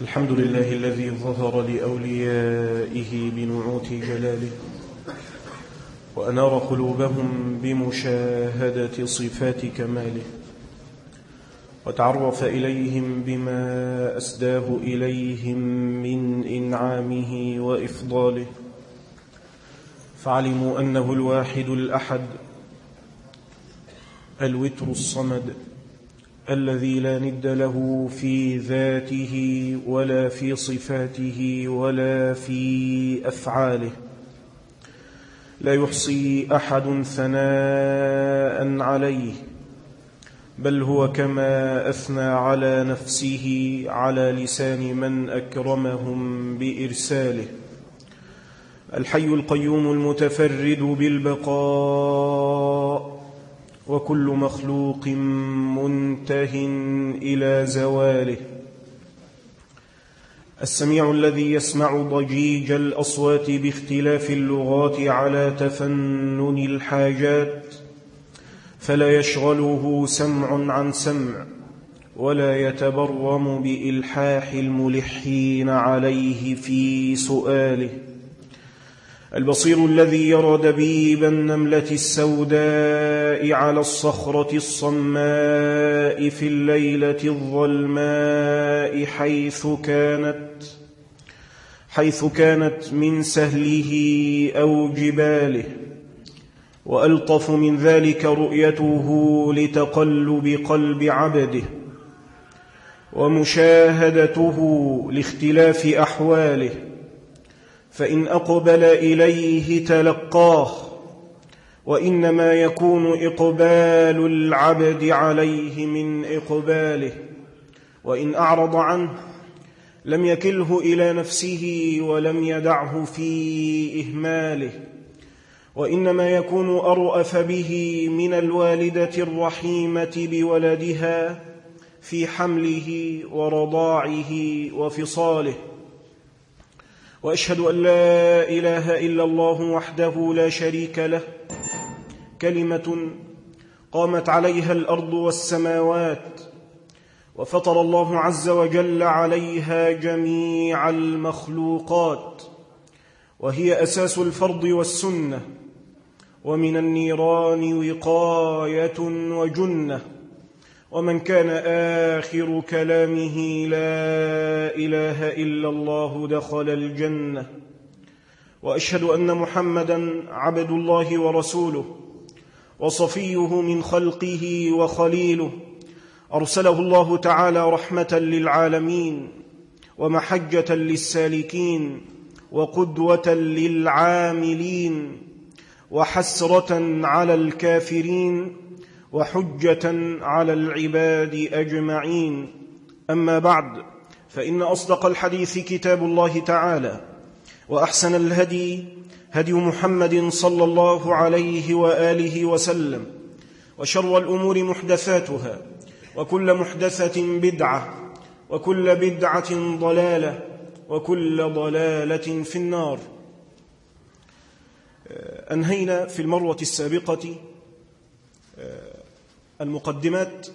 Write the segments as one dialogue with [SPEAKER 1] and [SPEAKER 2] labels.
[SPEAKER 1] الحمد لله الذي ظهر لأوليائه بنعوت جلاله وأنار قلوبهم بمشاهدة صفات كماله وتعرف إليهم بما أسداه إليهم من إنعامه وإفضاله فعلموا أنه الواحد الأحد الوتر الصمد. الذي لا ند له في ذاته ولا في صفاته ولا في أفعاله. لا يحصي أحد ثناء عليه بل هو كما أثنى على نفسه على لسان من أكرمهم بإرساله. الحي القيوم المتفرد بالبقاء وكل مخلوق منته إلى زواله. السميع الذي يسمع ضجيج الأصوات باختلاف اللغات على تفنن الحاجات فلا يشغله سمع عن سمع ولا يتبرم بإلحاح الملحين عليه في سؤاله. البصير الذي يرى دبيب النملة السوداء على الصخرة الصماء في الليلة الظلماء حيث كانت حيث كانت من سهله أو جباله. وألطف من ذلك رؤيته لتقلب قلب عبده ومشاهدته لاختلاف أحواله. فإن أقبل إليه تلقاه وإنما يكون إقبال العبد عليه من إقباله وإن أعرض عنه لم يكله إلى نفسه ولم يدعه في إهماله وإنما يكون أرأف به من الوالدة الرحيمة بولدها في حمله ورضاعه وفصاله. وأشهد أن لا إله إلا الله وحده لا شريك له. كلمة قامت عليها الأرض والسماوات وفطر الله عز وجل عليها جميع المخلوقات وهي أساس الفرض والسنة ومن النيران وقاية وجنة. ومن كان آخر كلامه لا إله إلا الله دخل الجنة. وأشهد أن محمدا عبد الله ورسوله وصفيه من خلقه وخليله. أرسله الله تعالى رحمة للعالمين ومحجة للسالكين وقدوة للعاملين وحسرة على الكافرين. وحجة على العباد أجمعين. أما بعد فإن أصدق الحديث كتاب الله تعالى وأحسن الهدي هدي محمد صلى الله عليه وآله وسلم وشر الأمور محدثاتها وكل محدثة بدعة وكل بدعة ضلالة وكل ضلالة في النار. أنهينا في المروة السابقة المقدمات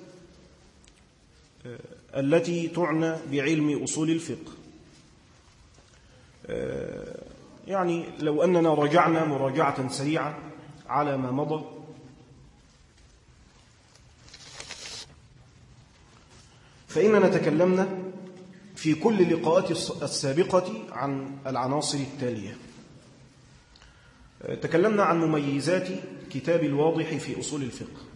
[SPEAKER 1] التي تعنى بعلم أصول الفقه. يعني لو أننا رجعنا مراجعة سريعة على ما مضى. فإننا تكلمنا في كل لقاءات السابقة عن العناصر التالية. تكلمنا عن مميزات كتاب الواضح في أصول الفقه.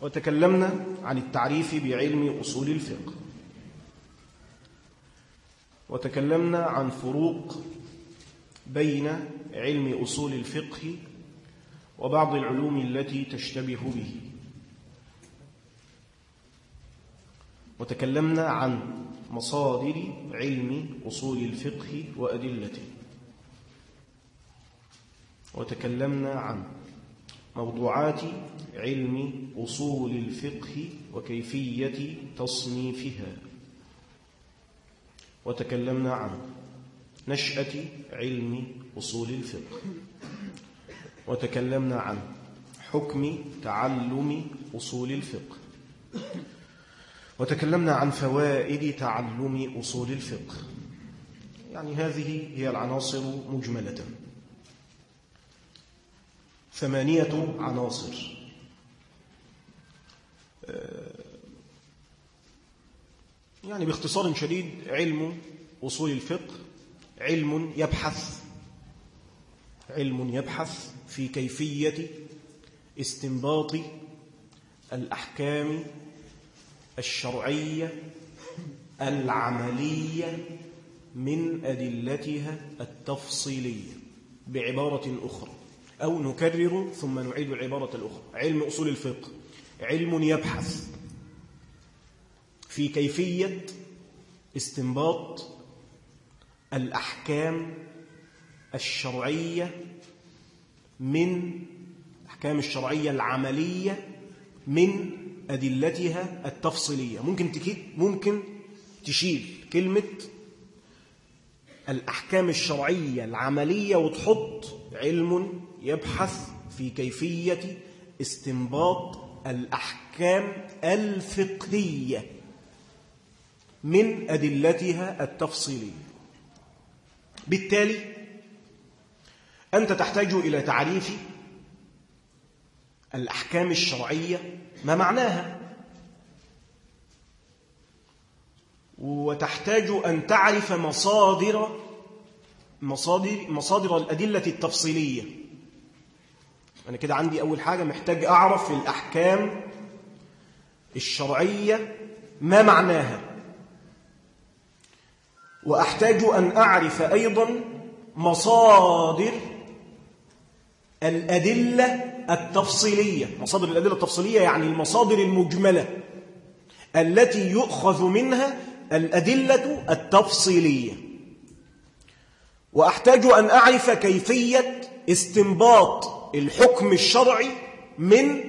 [SPEAKER 1] وتكلمنا عن التعريف بعلم أصول الفقه. وتكلمنا عن فروق بين علم أصول الفقه وبعض العلوم التي تشتبه به. وتكلمنا عن مصادر علم أصول الفقه وأدلته. وتكلمنا عن موضوعات علم أصول الفقه وكيفية تصنيفها. وتكلمنا عن نشأة علم أصول الفقه. وتكلمنا عن حكم تعلم أصول الفقه. وتكلمنا عن فوائد تعلم أصول الفقه. يعني هذه هي العناصر مجملة. ثمانية عناصر. يعني باختصار شديد علم أصول الفقه علم يبحث علم يبحث في كيفية استنباط الأحكام الشرعية العملية من أدلتها التفصيلية بعبارة أخرى أو نكرر ثم نعيد العبارة الأخرى. علم أصول الفقه. علم يبحث في كيفية استنباط الأحكام الشرعية من الأحكام الشرعية العملية من أدلتها التفصيلية. ممكن ممكن تشيل كلمة الأحكام الشرعية العملية وتحط علم يبحث في كيفية استنباط الأحكام الفقهية من أدلتها التفصيلية. بالتالي أنت تحتاج إلى تعريف الأحكام الشرعية ما معناها. وتحتاج أن تعرف مصادر مصادر, مصادر الأدلة التفصيلية. أنا كده عندي أول حاجة محتاج أعرف الأحكام الشرعية ما معناها. وأحتاج أن أعرف أيضا مصادر الأدلة التفصيلية. مصادر الأدلة التفصيلية يعني المصادر المجملة التي يؤخذ منها الأدلة التفصيلية. وأحتاج أن أعرف كيفية استنباط الحكم الشرعي من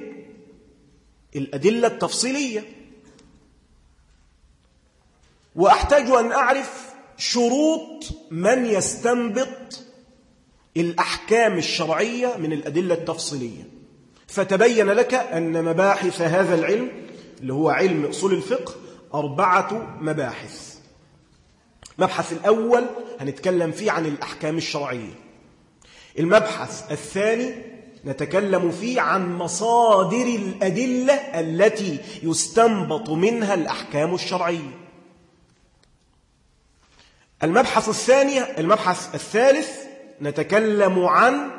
[SPEAKER 1] الأدلة التفصيلية. وأحتاج أن أعرف شروط من يستنبط الأحكام الشرعية من الأدلة التفصيلية. فتبين لك أن مباحث هذا العلم اللي هو علم أصول الفقه أربعة مباحث. المبحث الأول هنتكلم فيه عن الأحكام الشرعية. المبحث الثاني نتكلم فيه عن مصادر الأدلة التي يستنبط منها الأحكام الشرعية. المبحث الثاني المبحث الثالث نتكلم عن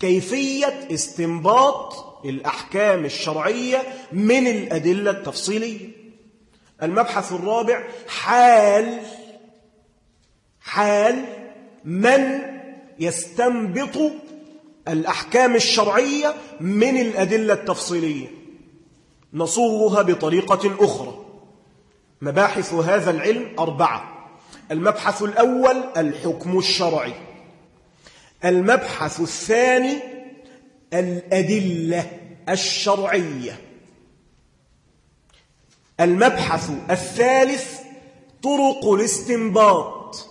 [SPEAKER 1] كيفية استنباط الأحكام الشرعية من الأدلة التفصيلية. المبحث الرابع حال حال من يستنبط الأحكام الشرعية من الأدلة التفصيلية. نصوغها بطريقة أخرى. مباحث هذا العلم أربعة. المبحث الأول الحكم الشرعي. المبحث الثاني الأدلة الشرعية. المبحث الثالث طرق الاستنباط.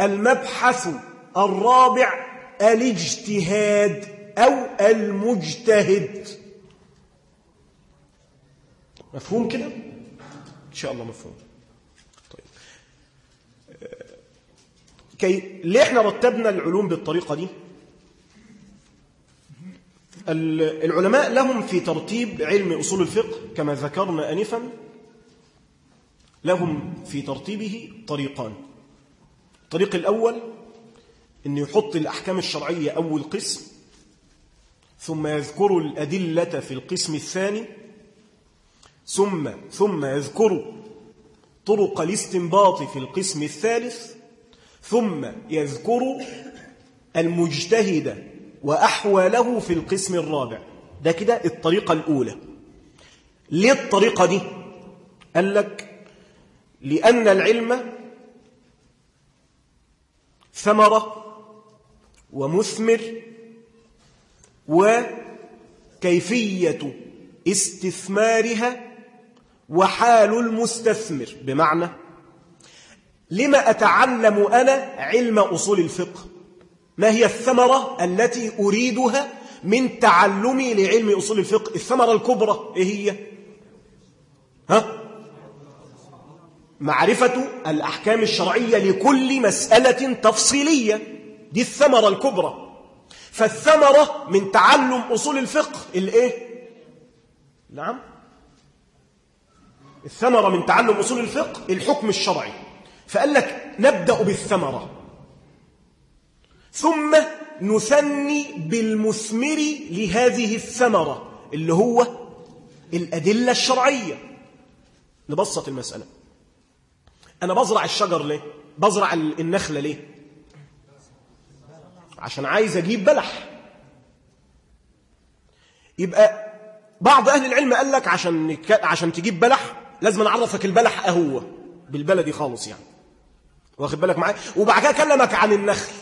[SPEAKER 1] المبحث الرابع الاجتهاد أو المجتهد مفهوم كده؟ إن شاء الله مفهوم طيب كي ليه إحنا رتبنا العلوم بالطريقة دي؟ العلماء لهم في ترتيب علم أصول الفقه كما ذكرنا أنفا لهم في ترتيبه طريقان الطريق الأول أن يحط الأحكام الشرعية أول قسم ثم يذكر الأدلة في القسم الثاني ثم ثم يذكر طرق الاستنباط في القسم الثالث ثم يذكر المجتهد وأحواله في القسم الرابع. ده كده الطريقة الأولى. ليه الطريقة دي؟ قال لك لأن العلم ثمرة ومثمر وكيفية استثمارها وحال المستثمر. بمعنى لما أتعلم أنا علم أصول الفقه؟ ما هي الثمرة التي أريدها من تعلمي لعلم أصول الفقه؟ الثمرة الكبرى إيه هي؟ ها؟ معرفة الأحكام الشرعية لكل مسألة تفصيلية. دي الثمرة الكبرى. فالثمرة من تعلم أصول الفقه. الإيه؟ نعم. الثمرة من تعلم أصول الفقه الحكم الشرعي. فقال لك نبدأ بالثمرة. ثم نثني بالمثمر لهذه الثمرة اللي هو الأدلة الشرعية. نبسط المسألة. أنا بزرع الشجر ليه؟ بزرع النخلة ليه؟ عشان عايز أجيب بلح. يبقى بعض أهل العلم قال لك عشان, عشان تجيب بلح لازم نعرفك البلح أهو بالبلدي خالص يعني. واخد بالك معايا؟ وبعد كده أكلمك عن النخل.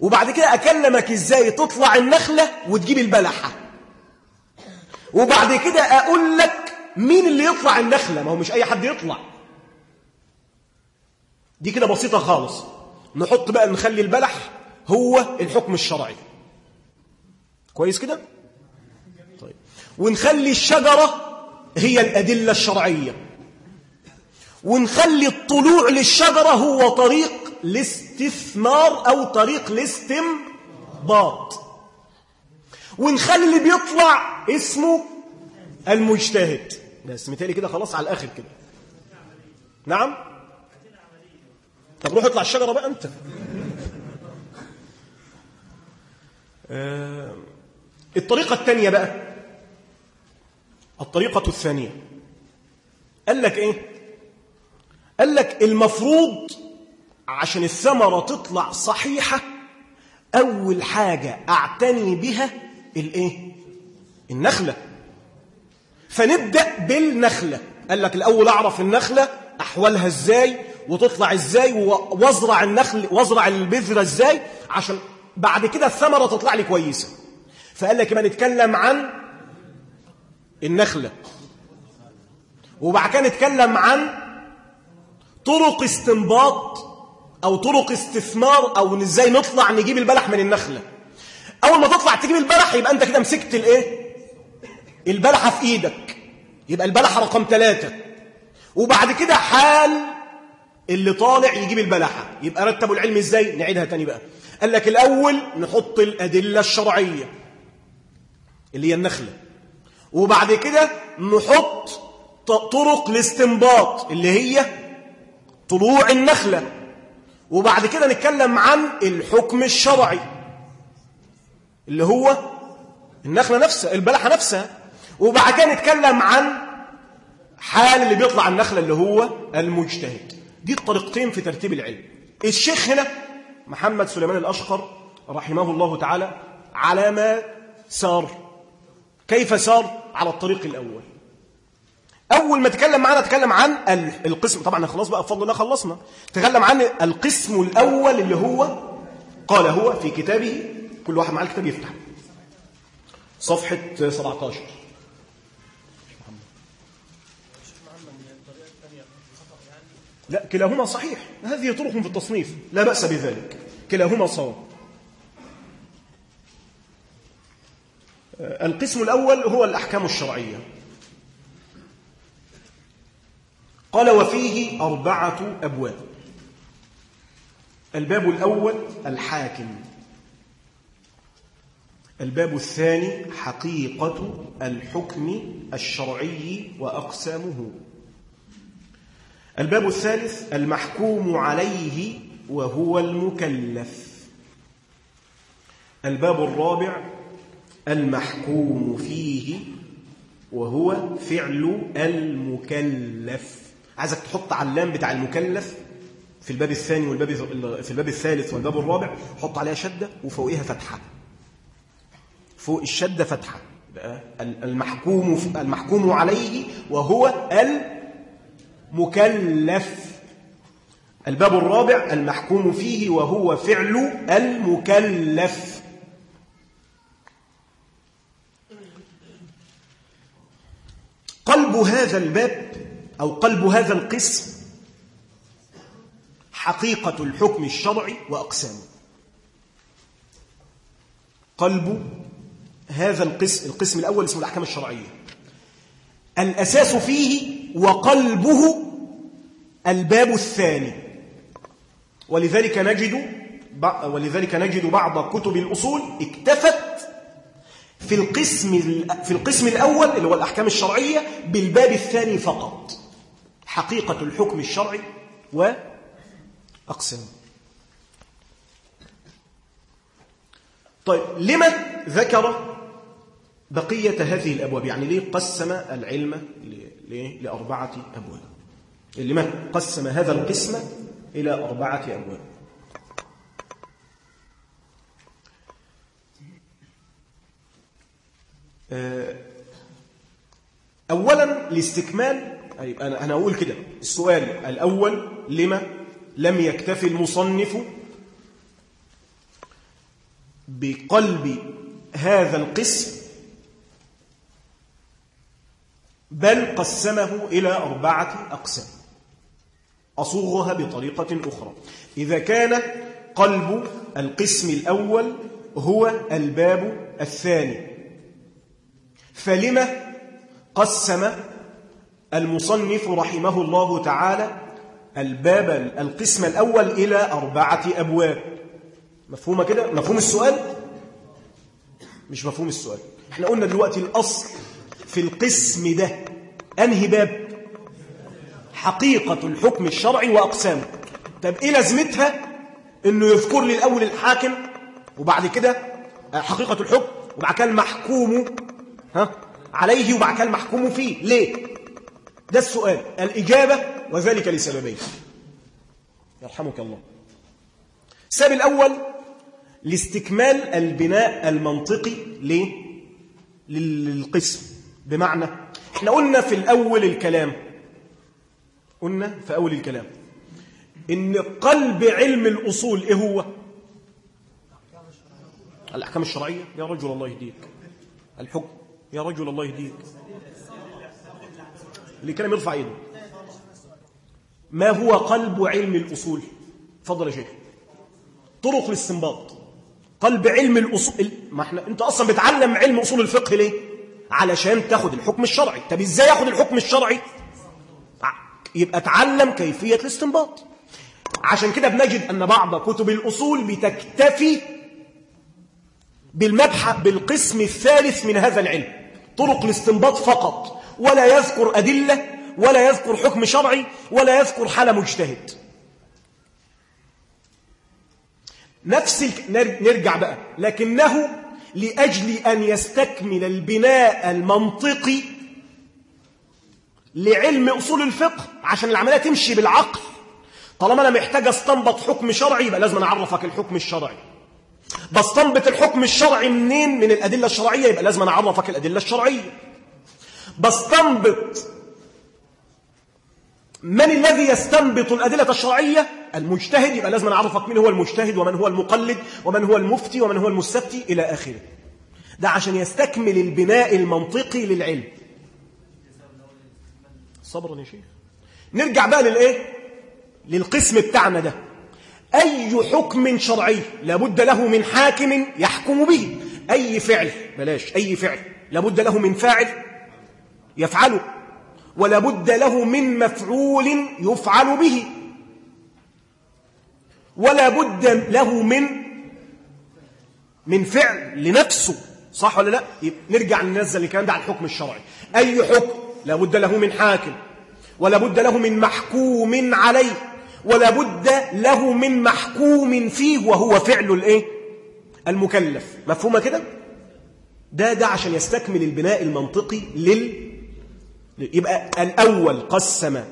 [SPEAKER 1] وبعد كده أكلمك إزاي تطلع النخلة وتجيب البلحة وبعد كده أقول لك مين اللي يطلع النخلة. ما هو مش أي حد يطلع. دي كده بسيطة خالص. نحط بقى نخلي البلح هو الحكم الشرعي. كويس كده؟ طيب. ونخلي الشجرة هي الأدلة الشرعية. ونخلي الطلوع للشجرة هو طريق الاستثمار أو طريق الاستنباط ونخلي اللي بيطلع اسمه المجتهد. بس مثالي كده خلاص على الآخر كده. نعم؟ طب روح اطلع الشجرة بقى أنت آه الطريقة الثانية بقى الطريقة الثانية. قال لك إيه؟ قال لك المفروض عشان الثمرة تطلع صحيحة أول حاجة أعتني بها الإيه؟ النخلة. فنبدأ بالنخلة. قال لك الأول أعرف النخلة أحوالها إزاي وتطلع إزاي وأزرع النخل وأزرع البذرة إزاي عشان بعد كده الثمرة تطلع لي كويسة. فقال لك ما نتكلم عن النخلة. وبعد كده نتكلم عن طرق استنباط أو طرق استثمار أو إزاي نطلع نجيب البلح من النخلة. أول ما تطلع تجيب البلح يبقى أنت كده مسكت الإيه؟ البلحة في إيدك. يبقى البلحة رقم ثلاثة وبعد كده حال اللي طالع يجيب البلحة. يبقى رتبوا العلم إزاي؟ نعيدها تاني بقى. قال لك الأول نحط الأدلة الشرعية اللي هي النخلة. وبعد كده نحط طرق الاستنباط اللي هي طلوع النخلة. وبعد كده نتكلم عن الحكم الشرعي اللي هو النخلة نفسها البلحة نفسها. وبعد كده نتكلم عن حال اللي بيطلع النخلة اللي هو المجتهد. دي الطريقتين في ترتيب العلم. الشيخ هنا محمد سليمان الأشقر رحمه الله تعالى على ما سار. كيف سار؟ على الطريق الأول. أول ما تكلم معنا تكلم عن القسم. طبعا خلاص بقى بفضل الله خلصنا. تكلم عن القسم الأول اللي هو قال هو في كتابه كل واحد معاه الكتاب يفتح. صفحة 17 لا كلاهما صحيح. هذه طرق في التصنيف لا بأس بذلك. كلاهما صواب. القسم الأول هو الأحكام الشرعية. قال وفيه أربعة أبواب. الباب الأول الحاكم. الباب الثاني حقيقة الحكم الشرعي وأقسامه. الباب الثالث المحكوم عليه وهو المكلف. الباب الرابع المحكوم فيه وهو فعل المكلف. عايزك تحط علام بتاع المكلف في الباب الثاني والباب في الباب الثالث والباب الرابع حط عليها شدة وفوقها فتحة. فوق الشدة فتحة. المحكوم المحكوم عليه وهو المكلف الباب الرابع المحكوم فيه وهو فعل المكلف. قلب هذا الباب أو قلب هذا القسم حقيقة الحكم الشرعي وأقسامه. قلب هذا القسم القسم الأول اسمه الأحكام الشرعية. الأساس فيه وقلبه الباب الثاني. ولذلك نجد ولذلك نجد بعض كتب الأصول اكتفت في القسم في القسم الأول اللي هو الأحكام الشرعية بالباب الثاني فقط. حقيقة الحكم الشرعي وأقسام طيب لما ذكر بقية هذه الأبواب؟ يعني ليه قسم العلم لأربعة أبواب. لما قسم هذا القسم إلى أربعة أبواب. آه، أولا لاستكمال أنا أنا أقول كده السؤال الأول لما لم يكتفي المصنف بقلب هذا القسم بل قسمه إلى أربعة أقسام أصوغها بطريقة أخرى إذا كان قلب القسم الأول هو الباب الثاني فلما قسم المصنف رحمه الله تعالى الباب القسم الأول إلى أربعة أبواب مفهومة كده؟ مفهوم السؤال؟ مش مفهوم السؤال إحنا قلنا دلوقتي الأصل في القسم ده. أنهي باب؟ حقيقة الحكم الشرعي وأقسامه. طب إيه لازمتها؟ إنه يذكر لي الأول الحاكم وبعد كده حقيقة الحكم وبعد كده المحكوم ها عليه وبعد كده المحكوم فيه. ليه؟ ده السؤال. الإجابة وذلك لسببين. يرحمك الله. السبب الأول لاستكمال البناء المنطقي ليه؟ للقسم. بمعنى إحنا قلنا في الأول الكلام. قلنا في أول الكلام إن قلب علم الأصول إيه هو؟ الأحكام الشرعية. يا رجل الله يهديك. الحكم. يا رجل الله يهديك. اللي كلام يرفع ايده ما هو قلب علم الأصول؟ فضل يا شيخ. طرق الاستنباط قلب علم الأصول ما إحنا أنت أصلا بتعلم علم أصول الفقه ليه؟ علشان تاخد الحكم الشرعي. طب إزاي ياخد الحكم الشرعي؟ يبقى تعلم كيفية الاستنباط. عشان كده بنجد أن بعض كتب الأصول بتكتفي بالمبحث بالقسم الثالث من هذا العلم. طرق الاستنباط فقط. ولا يذكر أدلة ولا يذكر حكم شرعي ولا يذكر حالة مجتهد. نفس نرجع بقى. لكنه لأجل أن يستكمل البناء المنطقي لعلم أصول الفقه عشان العملية تمشي بالعقل. طالما أنا محتاج أستنبط حكم شرعي يبقى لازم أعرفك الحكم الشرعي. بستنبط الحكم الشرعي منين؟ من الأدلة الشرعية يبقى لازم أعرفك الأدلة الشرعية. بستنبط من الذي يستنبط الأدلة الشرعية؟ المجتهد يبقى لازم نعرفك من هو المجتهد ومن هو المقلد ومن هو المفتي ومن هو المستفتي إلى آخره. ده عشان يستكمل البناء المنطقي للعلم. صبرا يا شيخ. نرجع بقى للإيه؟ للقسم بتاعنا ده. أي حكم شرعي لابد له من حاكم يحكم به. أي فعل بلاش أي فعل لابد له من فاعل يفعله. ولا بد له من مفعول يفعل به. ولا بد له من من فعل لنفسه. صح ولا لا؟ نرجع ننزل الكلام ده على الحكم الشرعي. أي حكم؟ لا بد له من حاكم. ولا بد له من محكوم عليه. ولا بد له من محكوم فيه وهو فعل الإيه؟ المكلف. مفهومة كده؟ ده ده عشان يستكمل البناء المنطقي لل يبقى الأول قسم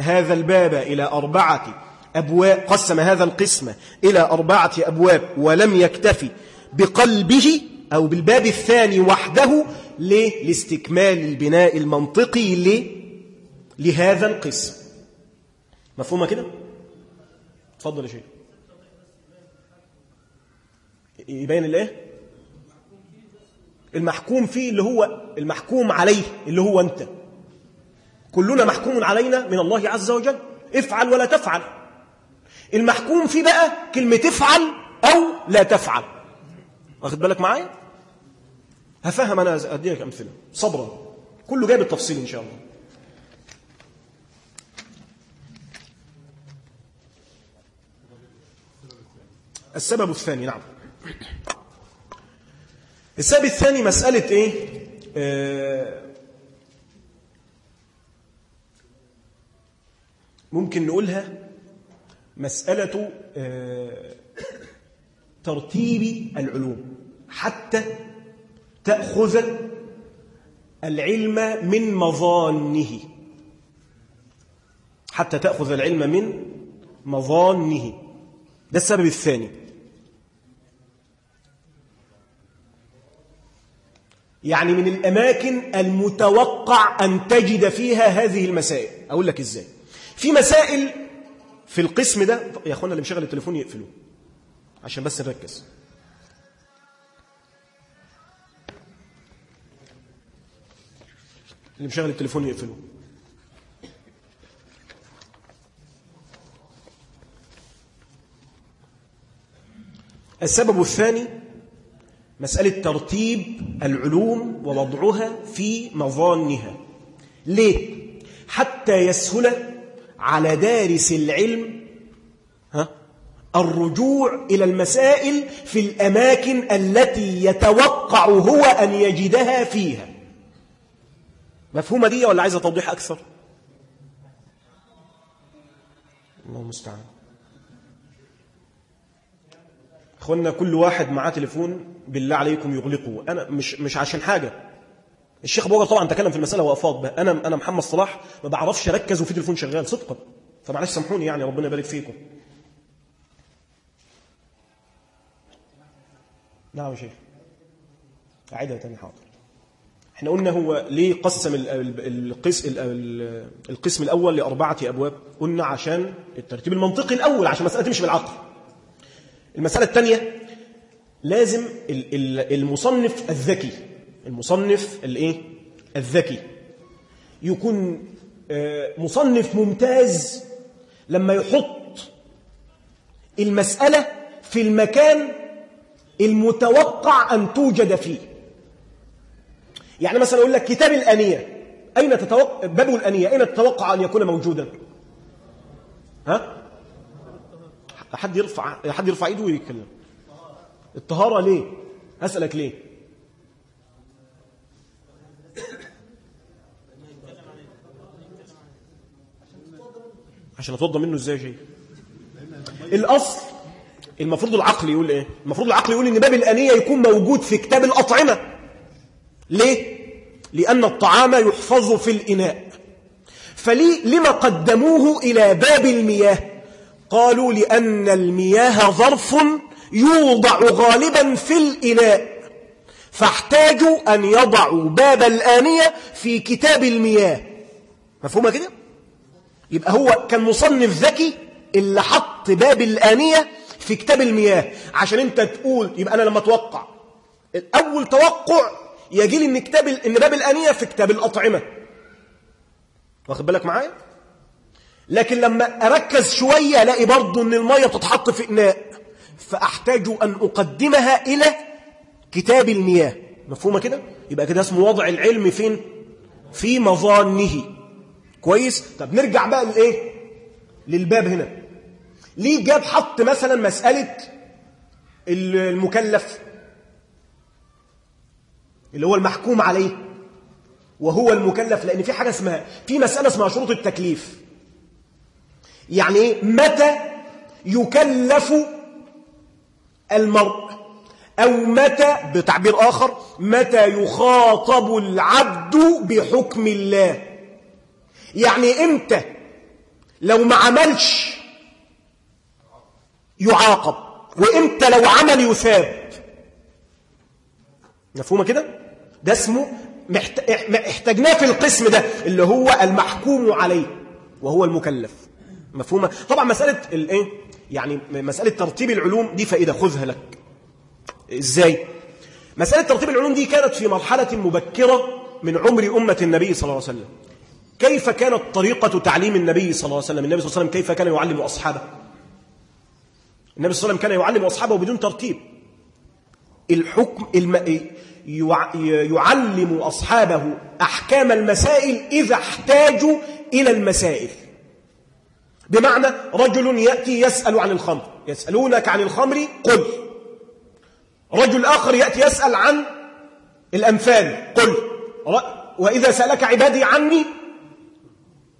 [SPEAKER 1] هذا الباب إلى أربعة أبواب قسم هذا القسم إلى أربعة أبواب ولم يكتفي بقلبه أو بالباب الثاني وحده لاستكمال البناء المنطقي لهذا القسم. مفهومة كده؟ تفضل يا شيخ. يبين الإيه؟ المحكوم فيه اللي هو المحكوم عليه اللي هو أنت. كلنا محكوم علينا من الله عز وجل. افعل ولا تفعل. المحكوم فيه بقى كلمة افعل أو لا تفعل. واخد بالك معايا؟ هفهم أنا أديك أمثلة. صبرا. كله جاي بالتفصيل إن شاء الله. السبب الثاني نعم. السبب الثاني مسألة إيه؟ آه، ممكن نقولها مسألة آه ترتيب العلوم. حتى تأخذ العلم من مظانه. حتى تأخذ العلم من مظانه. ده السبب الثاني. يعني من الأماكن المتوقع أن تجد فيها هذه المسائل. أقول لك إزاي. في مسائل في القسم ده. يا أخوانا اللي مشغل التليفون يقفلوه عشان بس نركز. اللي مشغل التليفون يقفلوه. السبب الثاني مسألة ترتيب العلوم ووضعها في مظانها. ليه؟ حتى يسهل على دارس العلم ها؟ الرجوع إلى المسائل في الأماكن التي يتوقع هو أن يجدها فيها مفهومة دي ولا عايزة توضيح أكثر؟ الله المستعان اخوانا كل واحد معاه تليفون بالله عليكم يغلقه أنا مش مش عشان حاجة الشيخ ابو طبعا تكلم في المسألة وأفاض بها. أنا أنا محمد صلاح ما بعرفش أركز وفي تليفون شغال. صدقا. فمعلش سامحوني يعني ربنا يبارك فيكم. نعم يا شيخ. اعيدها تاني حاضر. إحنا قلنا هو ليه قسم القسم القسم الأول لأربعة أبواب قلنا عشان الترتيب المنطقي الأول عشان مساله تمشي بالعقل. المسألة الثانية لازم المصنف الذكي المصنف الايه؟ الذكي. يكون مصنف ممتاز لما يحط المسألة في المكان المتوقع أن توجد فيه. يعني مثلا أقول لك كتاب الأنية. أين تتوقع باب الأنية. أين تتوقع أن يكون موجودا؟ ها؟ حد يرفع حد يرفع إيده ويتكلم. الطهارة ليه؟ أسألك ليه؟ عشان اتوضى منه إزاي شيء الاصل المفروض العقل يقول إيه؟ المفروض العقل يقول إن باب الأنية يكون موجود في كتاب الأطعمة. ليه؟ لأن الطعام يحفظ في الإناء. فلي لما قدموه إلى باب المياه. قالوا لأن المياه ظرف يوضع غالبا في الإناء. فاحتاجوا أن يضعوا باب الآنية في كتاب المياه. مفهومة كده؟ يبقى هو كان مصنف ذكي اللي حط باب الآنية في كتاب المياه. عشان انت تقول يبقى أنا لما أتوقع. أول توقع يجي لي إن, كتاب إن باب الآنية في كتاب الأطعمة. واخد بالك معايا؟ لكن لما أركز شوية ألاقي برضو إن المية بتتحط في إناء. فأحتاج أن أقدمها إلى كتاب المياه. مفهومة كده؟ يبقى كده اسمه وضع العلم فين؟ في مظانه. كويس؟ طب نرجع بقى لايه للباب هنا. ليه جاب حط مثلا مسألة المكلف؟ اللي هو المحكوم عليه. وهو المكلف لأن في حاجة اسمها في مسألة اسمها شروط التكليف. يعني إيه؟ متى يكلف المرء؟ أو متى بتعبير آخر متى يخاطب العبد بحكم الله؟ يعني إمتى؟ لو ما عملش يعاقب وإمتى لو عمل يثاب؟ مفهومة كده؟ ده اسمه احتاجناه في القسم ده اللي هو المحكوم عليه وهو المكلف. مفهومة؟ طبعا مسألة الإيه؟ يعني مسألة ترتيب العلوم دي فائدة خذها لك. إزاي؟ مسألة ترتيب العلوم دي كانت في مرحلة مبكرة من عمر أمة النبي صلى الله عليه وسلم. كيف كانت طريقة تعليم النبي صلى الله عليه وسلم؟ النبي صلى الله عليه وسلم كيف كان يعلم أصحابه؟ النبي صلى الله عليه وسلم كان يعلم أصحابه بدون ترتيب. الحكم الم... يعلم أصحابه أحكام المسائل إذا احتاجوا إلى المسائل. بمعنى رجل يأتي يسأل عن الخمر. يسألونك عن الخمر قل. رجل آخر يأتي يسأل عن الأنفال قل. وإذا سألك عبادي عني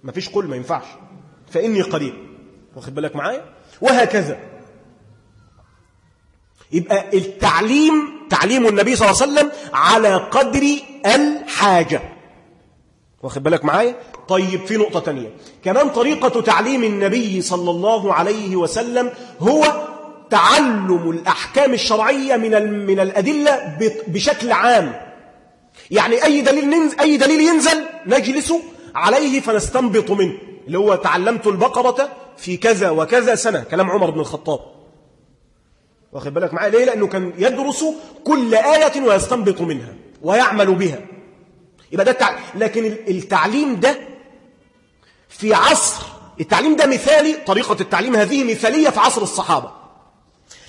[SPEAKER 1] ما فيش قل ما ينفعش. فإني قريب. واخد بالك معايا؟ وهكذا. يبقى التعليم تعليم النبي صلى الله عليه وسلم على قدر الحاجة. واخد بالك معايا؟ طيب في نقطة تانية. كمان طريقة تعليم النبي صلى الله عليه وسلم هو تعلم الأحكام الشرعية من من الأدلة بشكل عام. يعني أي دليل أي دليل ينزل نجلس عليه فنستنبط منه. اللي هو تعلمت البقرة في كذا وكذا سنة. كلام عمر بن الخطاب. واخد بالك معايا ليه؟ لأنه كان يدرس كل آية ويستنبط منها ويعمل بها. يبقى ده التع... لكن التعليم ده في عصر التعليم ده مثالي. طريقة التعليم هذه مثالية في عصر الصحابة.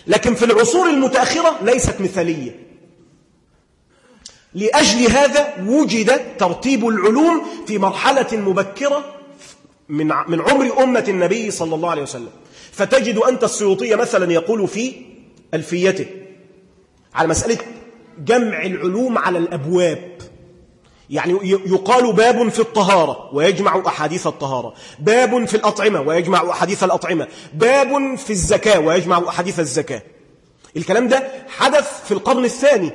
[SPEAKER 1] لكن في العصور المتأخرة ليست مثالية. لأجل هذا وجد ترتيب العلوم في مرحلة مبكرة من عمر أمة النبي صلى الله عليه وسلم. فتجد أنت السيوطية مثلا يقول في ألفيته على مسألة جمع العلوم على الأبواب. يعني يقال باب في الطهارة ويجمع أحاديث الطهارة. باب في الأطعمة ويجمع أحاديث الأطعمة. باب في الزكاة ويجمع أحاديث الزكاة. الكلام ده حدث في القرن الثاني.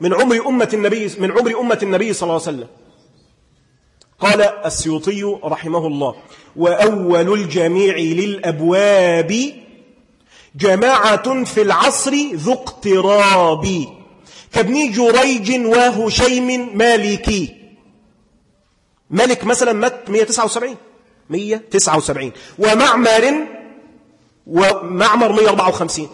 [SPEAKER 1] من عمر أمة النبي من عمر أمة النبي صلى الله عليه وسلم. قال السيوطي رحمه الله وأول الجميع للأبواب جماعة في العصر ذو اقتراب كابن جريج وهشيم مالكي. ملك مثلا مات 179 179 ومعمر ومعمر 154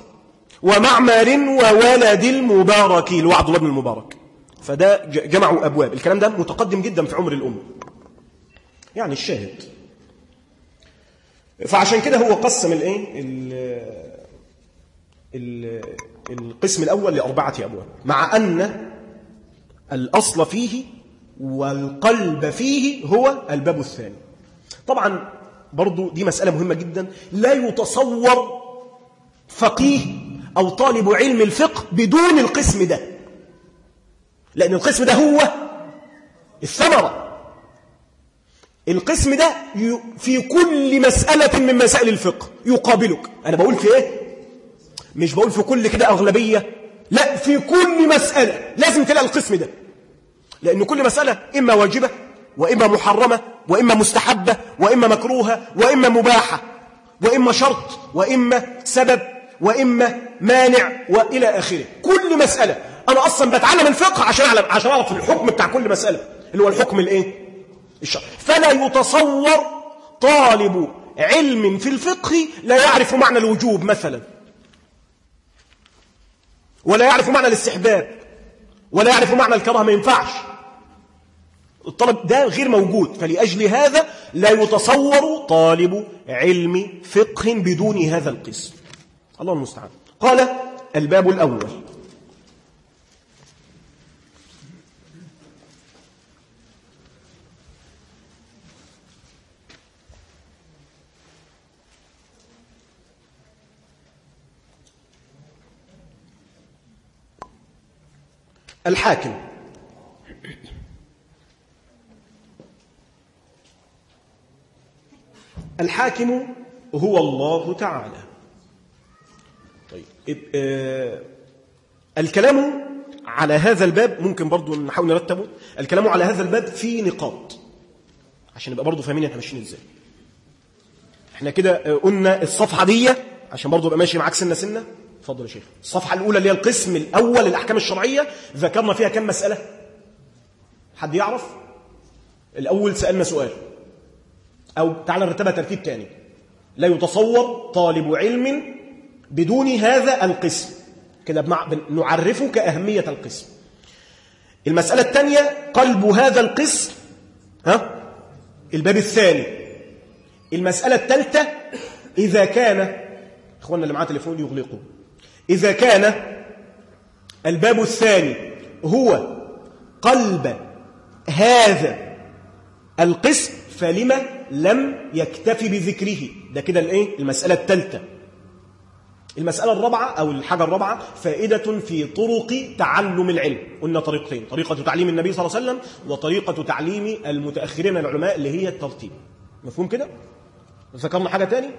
[SPEAKER 1] ومعمر وولد المبارك اللي هو عبد الله بن المبارك. فده جمعوا أبواب. الكلام ده متقدم جدا في عمر الأمة يعني الشاهد. فعشان كده هو قسم الإيه؟ القسم الأول لأربعة أبواب. مع أن الأصل فيه والقلب فيه هو الباب الثاني. طبعا برضو دي مسألة مهمة جدا. لا يتصور فقيه أو طالب علم الفقه بدون القسم ده. لأن القسم ده هو الثمرة. القسم ده في كل مسألة من مسائل الفقه يقابلك. أنا بقول في إيه؟ مش بقول في كل كده أغلبية. لا في كل مسألة لازم تلاقي القسم ده. لأن كل مسألة إما واجبة وإما محرمة وإما مستحبة وإما مكروهة وإما مباحة وإما شرط وإما سبب وإما مانع وإلى آخره. كل مسألة. أنا أصلا بتعلم الفقه عشان أعلم عشان أعرف الحكم بتاع كل مسألة. اللي هو الحكم الإيه؟ الشرع. فلا يتصور طالب علم في الفقه لا يعرف معنى الوجوب مثلا. ولا يعرف معنى الاستحباب. ولا يعرف معنى الكراهة. ما ينفعش. الطلب ده غير موجود. فلأجل هذا لا يتصور طالب علم فقه بدون هذا القسم. الله المستعان. قال الباب الأول. الحاكم. الحاكم هو الله تعالى. الكلام على هذا الباب ممكن برضو نحاول نرتبه. الكلام على هذا الباب في نقاط. عشان نبقى برضو فاهمين إحنا ماشيين إزاي. إحنا كده قلنا الصفحة دي عشان برضو ابقى ماشي معاك سنة سنة. اتفضل يا شيخ. الصفحة الأولى اللي هي القسم الأول الأحكام الشرعية ذكرنا فيها كم مسألة؟ حد يعرف؟ الأول سألنا سؤال. أو تعالى نرتبها ترتيب تاني. لا يتصور طالب علم بدون هذا القسم. كده نعرفه كأهمية القسم. المسألة الثانية قلب هذا القسم ها؟ الباب الثاني. المسألة الثالثة إذا كان إخواننا اللي معاه تليفون يغلقوا إذا كان الباب الثاني هو قلب هذا القسم فلما لم يكتفي بذكره. ده كده الإيه؟ المسألة الثالثة المسألة الرابعة أو الحاجة الرابعة فائدة في طرق تعلم العلم قلنا طريقتين طريقة تعليم النبي صلى الله عليه وسلم وطريقة تعليم المتأخرين العلماء اللي هي الترتيب مفهوم كده؟ ذكرنا حاجة تاني؟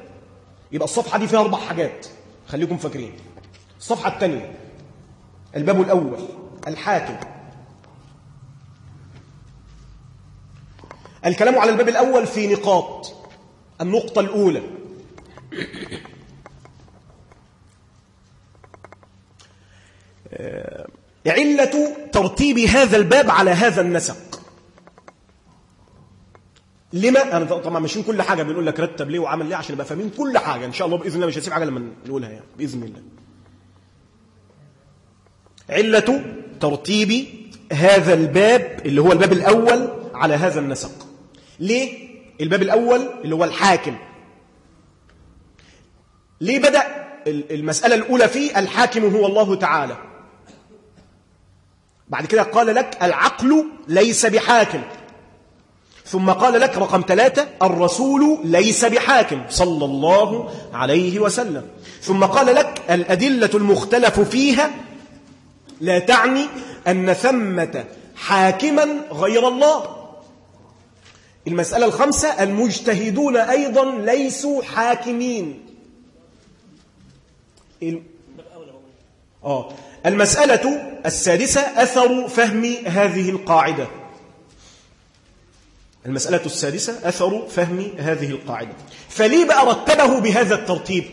[SPEAKER 1] يبقى الصفحة دي فيها أربع حاجات خليكم فاكرين الصفحة الثانية الباب الأول الحاكم الكلام على الباب الأول في نقاط النقطة الأولى علة ترتيب هذا الباب على هذا النسق. لما؟ أنا طبعا ماشيين كل حاجة بنقول لك رتب ليه وعمل ليه عشان نبقى فاهمين كل حاجة. إن شاء الله بإذن الله مش هسيب حاجة لما نقولها يعني بإذن الله. علة ترتيب هذا الباب اللي هو الباب الأول على هذا النسق. ليه؟ الباب الأول اللي هو الحاكم. ليه بدأ المسألة الأولى فيه؟ الحاكم هو الله تعالى. بعد كده قال لك العقل ليس بحاكم. ثم قال لك رقم ثلاثة الرسول ليس بحاكم صلى الله عليه وسلم. ثم قال لك الأدلة المختلف فيها لا تعني أن ثمة حاكما غير الله. المسألة الخمسة المجتهدون أيضا ليسوا حاكمين. آه. المسألة السادسة أثر فهم هذه القاعدة. المسألة السادسة أثر فهم هذه القاعدة. فليه بقى رتبه بهذا الترتيب؟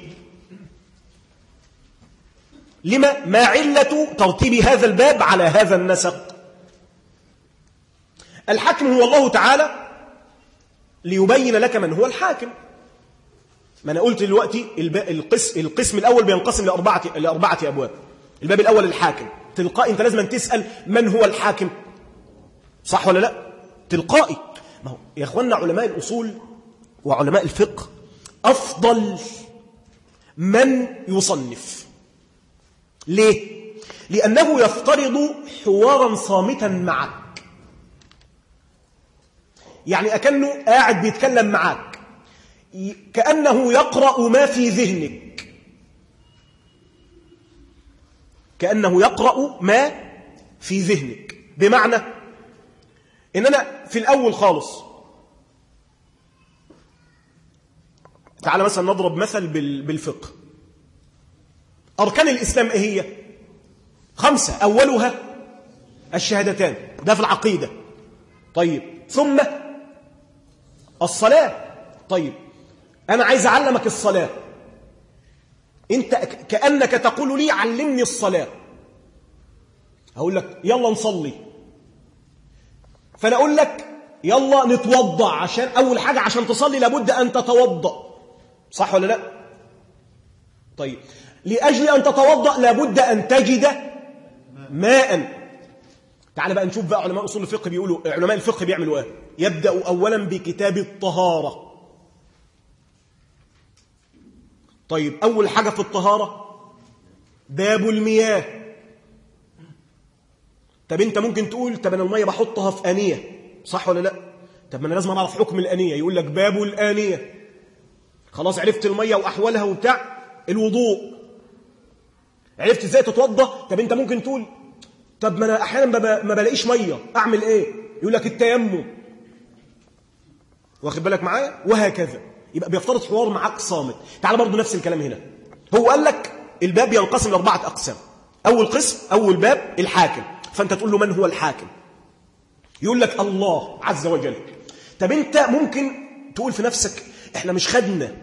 [SPEAKER 1] لما ما علة ترتيب هذا الباب على هذا النسق؟ الحاكم هو الله تعالى ليبين لك من هو الحاكم. ما أنا قلت دلوقتي القسم, القسم الأول بينقسم لأربعة, لأربعة أبواب. الباب الأول الحاكم. تلقائي أنت لازم تسأل من هو الحاكم. صح ولا لا؟ تلقائي. ما هو يا أخوانا علماء الأصول وعلماء الفقه أفضل من يصنف. ليه؟ لأنه يفترض حوارا صامتا معك. يعني أكنه قاعد بيتكلم معك. كأنه يقرأ ما في ذهنك. كأنه يقرأ ما في ذهنك. بمعنى إن أنا في الأول خالص. تعال مثلا نضرب مثل بالفقه. أركان الإسلام إيه هي؟ خمسة. أولها الشهادتان. ده في العقيدة. طيب. ثم الصلاة. طيب. أنا عايز أعلمك الصلاة. أنت كأنك تقول لي علمني الصلاة. أقول لك يلا نصلي. فأنا أقول لك يلا نتوضع عشان أول حاجة عشان تصلي لابد أن تتوضأ. صح ولا لا؟ طيب. لأجل أن تتوضأ لابد أن تجد ماء. تعال بقى نشوف بقى علماء أصول الفقه بيقولوا علماء الفقه بيعملوا إيه؟ يبدأ أولا بكتاب الطهارة. طيب أول حاجة في الطهارة؟ باب المياه. طب أنت ممكن تقول طب أنا المية بحطها في آنية. صح ولا لأ؟ طب ما أنا لازم أعرف حكم الآنية. يقول لك باب الآنية. خلاص عرفت المية وأحوالها وبتاع الوضوء. عرفت إزاي تتوضا طب أنت ممكن تقول طب ما أنا أحيانا ما بلاقيش مية. أعمل إيه؟ يقول لك التيمم. واخد بالك معايا؟ وهكذا. يبقى بيفترض حوار معاك صامت. تعال برضه نفس الكلام هنا. هو قال لك الباب ينقسم لأربعة أقسام. أول قسم أول باب الحاكم. فأنت تقول له من هو الحاكم؟ يقول لك الله عز وجل. طب أنت ممكن تقول في نفسك إحنا مش خدنا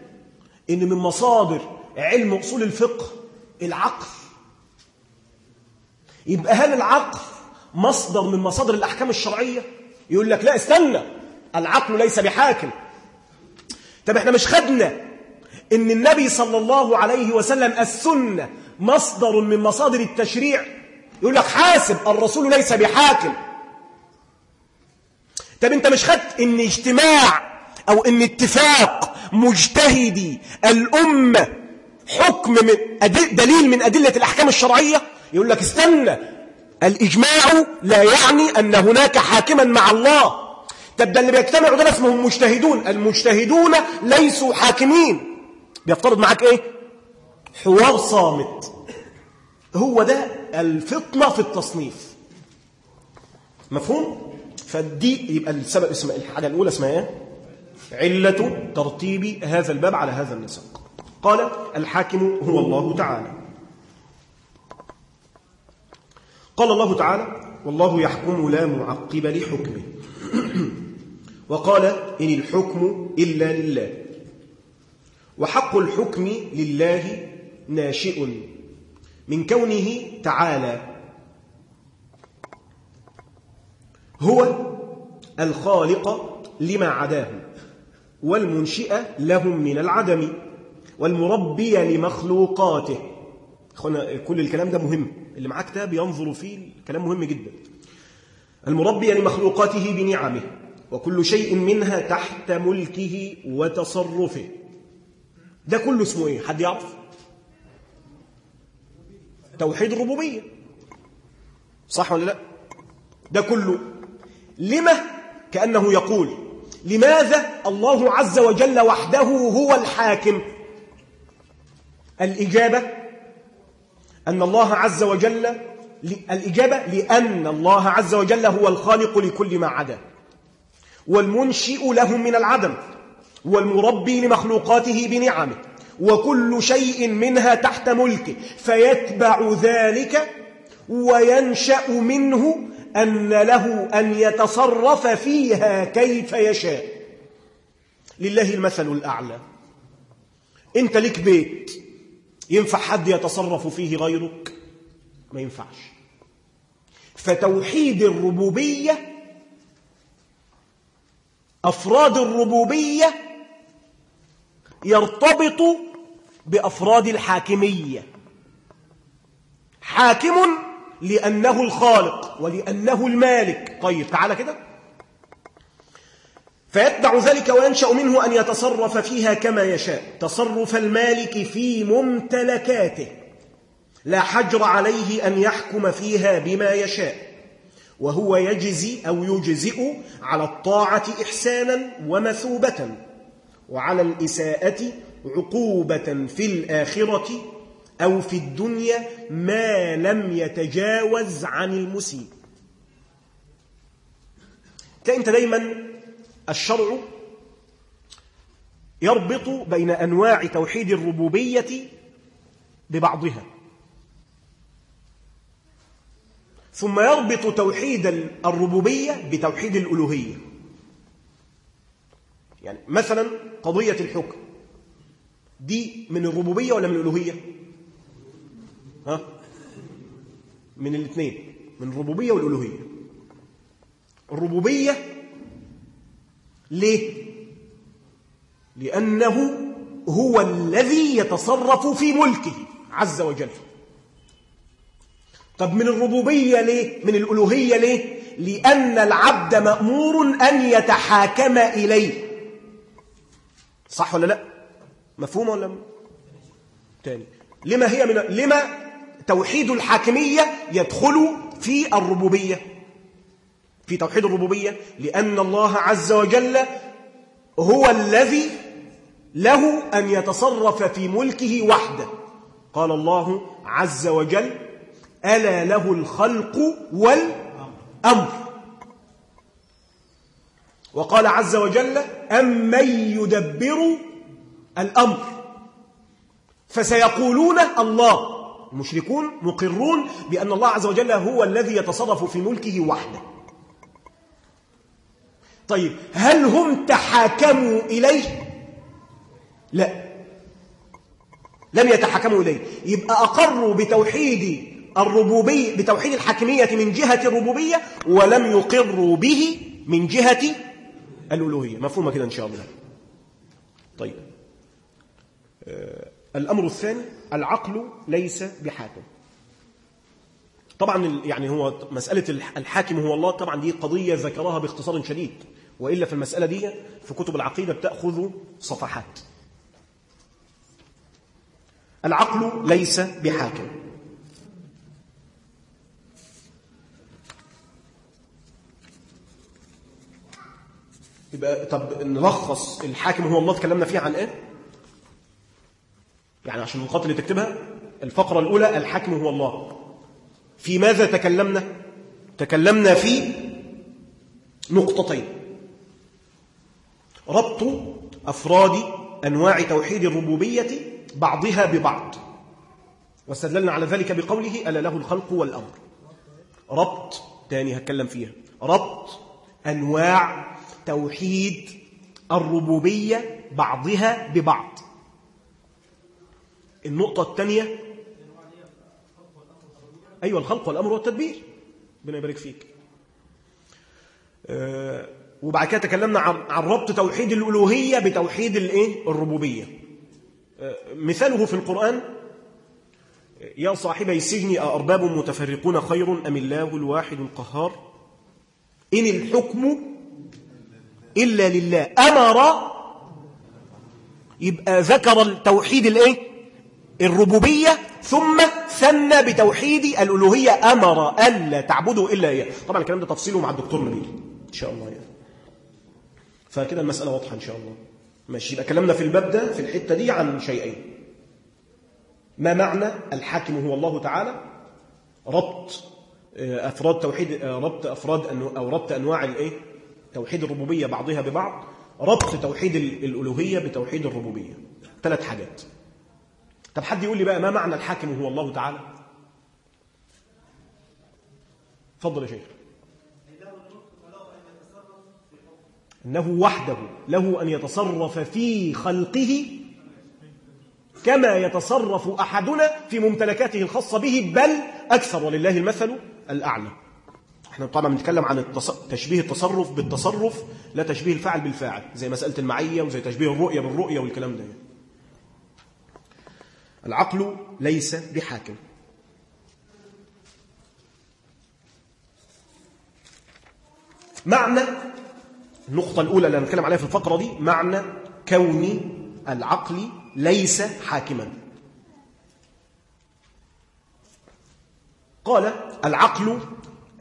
[SPEAKER 1] إن من مصادر علم اصول الفقه العقل. يبقى هل العقل مصدر من مصادر الأحكام الشرعية؟ يقول لك لا استنى. العقل ليس بحاكم. طب إحنا مش خدنا ان النبي صلى الله عليه وسلم السنة مصدر من مصادر التشريع. يقول لك حاسب الرسول ليس بحاكم. طب انت مش خدت ان اجتماع أو ان اتفاق مجتهدي الأمة حكم من دليل من أدلة الأحكام الشرعية؟ يقول لك استنى الإجماع لا يعني أن هناك حاكما مع الله. طب ده اللي بيجتمعوا دول اسمهم مجتهدون. المجتهدون ليسوا حاكمين. بيفترض معاك إيه؟ حوار صامت. هو ده الفطنة في التصنيف. مفهوم؟ فدي يبقى السبب اسمها الحاجة الأولى اسمها إيه؟ علة ترتيب هذا الباب على هذا النسق. قال الحاكم هو الله تعالى. قال الله تعالى والله يحكم لا معقب لحكمه. وقال إن الحكم إلا لله وحق الحكم لله ناشئ من كونه تعالى هو الخالق لما عداه والمنشئ لهم من العدم والمربي لمخلوقاته. كل الكلام ده مهم. اللي معاه كتاب ينظر فيه الكلام مهم جدا. المربي لمخلوقاته بنعمه. وكل شيء منها تحت ملكه وتصرفه. ده كله اسمه إيه؟ حد يعرف؟ توحيد الربوبية. صح ولا لا؟ ده كله. لما؟ كأنه يقول لماذا الله عز وجل وحده هو الحاكم؟ الإجابة أن الله عز وجل الإجابة لأن الله عز وجل هو الخالق لكل ما عدا. والمنشئ لهم من العدم والمربي لمخلوقاته بنعمه وكل شيء منها تحت ملكه فيتبع ذلك وينشأ منه أن له أن يتصرف فيها كيف يشاء. لله المثل الأعلى. أنت لك بيت ينفع حد يتصرف فيه غيرك؟ ما ينفعش. فتوحيد الربوبية أفراد الربوبية يرتبط بأفراد الحاكمية. حاكم لأنه الخالق ولأنه المالك. طيب تعالى كده. فيتبع ذلك وينشأ منه أن يتصرف فيها كما يشاء. تصرف المالك في ممتلكاته. لا حجر عليه أن يحكم فيها بما يشاء. وهو يجزي أو يجزئ على الطاعة إحسانا ومثوبة وعلى الإساءة عقوبة في الآخرة أو في الدنيا ما لم يتجاوز عن المسيء. تلاقي أنت دايما الشرع يربط بين أنواع توحيد الربوبية ببعضها. ثم يربط توحيد الربوبية بتوحيد الألوهية. يعني مثلا قضية الحكم. دي من الربوبية ولا من الألوهية؟ ها؟ من الاثنين. من الربوبية والألوهية. الربوبية ليه؟ لأنه هو الذي يتصرف في ملكه عز وجل. طب من الربوبية ليه؟ من الألوهية ليه؟ لأن العبد مأمور أن يتحاكم إليه. صح ولا لا؟ مفهوم ولا تاني. لما هي من لما توحيد الحاكمية يدخل في الربوبية. في توحيد الربوبية. لأن الله عز وجل هو الذي له أن يتصرف في ملكه وحده. قال الله عز وجل ألا له الخلق والأمر. وقال عز وجل أمن يدبر الأمر؟ فسيقولون الله. المشركون مقرون بأن الله عز وجل هو الذي يتصرف في ملكه وحده. طيب هل هم تحاكموا إليه؟ لا. لم يتحكموا إليه. يبقى أقروا بتوحيد الربوبية بتوحيد الحاكمية من جهة الربوبية ولم يقروا به من جهة الألوهية. مفهومة كده إن شاء الله. طيب. آه الأمر الثاني العقل ليس بحاكم. طبعا يعني هو مسألة الحاكم هو الله. طبعا دي قضية ذكرها باختصار شديد. وإلا في المسألة دي في كتب العقيدة بتأخذ صفحات. العقل ليس بحاكم. يبقى طب نلخص الحاكم هو الله تكلمنا فيه عن إيه؟ عشان النقاط اللي تكتبها الفقرة الأولى الحاكم هو الله. في ماذا تكلمنا؟ تكلمنا في نقطتين. ربط أفراد أنواع توحيد الربوبية بعضها ببعض. واستدللنا على ذلك بقوله ألا له الخلق والأمر. ربط تاني هتكلم فيها. ربط أنواع توحيد الربوبية بعضها ببعض. النقطة الثانية أيوة الخلق والأمر والتدبير. ربنا يبارك فيك. أه وبعد كده تكلمنا عن ربط توحيد الألوهية بتوحيد الإيه؟ الربوبية. أه مثاله في القرآن يا صاحبي السجن أأرباب متفرقون خير أم الله الواحد القهار؟ إن الحكم إلا لله. أمر يبقى ذكر التوحيد الإيه؟ الربوبية ثم ثنى بتوحيد الألوهية. أمر ألا تعبدوا إلا إياه. طبعا الكلام ده تفصيله مع الدكتور نبيل إن شاء الله يعني. فكده المسألة واضحة إن شاء الله. ماشي. يبقى كلامنا في الباب ده في الحتة دي عن شيئين. ما معنى الحاكم هو الله تعالى؟ ربط أفراد توحيد ربط أفراد أو ربط أنواع الإيه؟ توحيد الربوبية بعضها ببعض ربط توحيد الألوهية بتوحيد الربوبية. ثلاث حاجات. طب حد يقول لي بقى ما معنى الحاكم هو الله تعالى؟ فضل يا شيخ. أنه وحده له أن يتصرف في خلقه كما يتصرف أحدنا في ممتلكاته الخاصة به بل أكثر ولله المثل الأعلى. إحنا طبعا بنتكلم عن التص... تشبيه التصرف بالتصرف لا تشبيه الفاعل بالفاعل زي مسألة المعية وزي تشبيه الرؤية بالرؤية والكلام ده. العقل ليس بحاكم. معنى النقطة الأولى اللي هنتكلم عليها في الفقرة دي معنى كون العقل ليس حاكما. قال العقل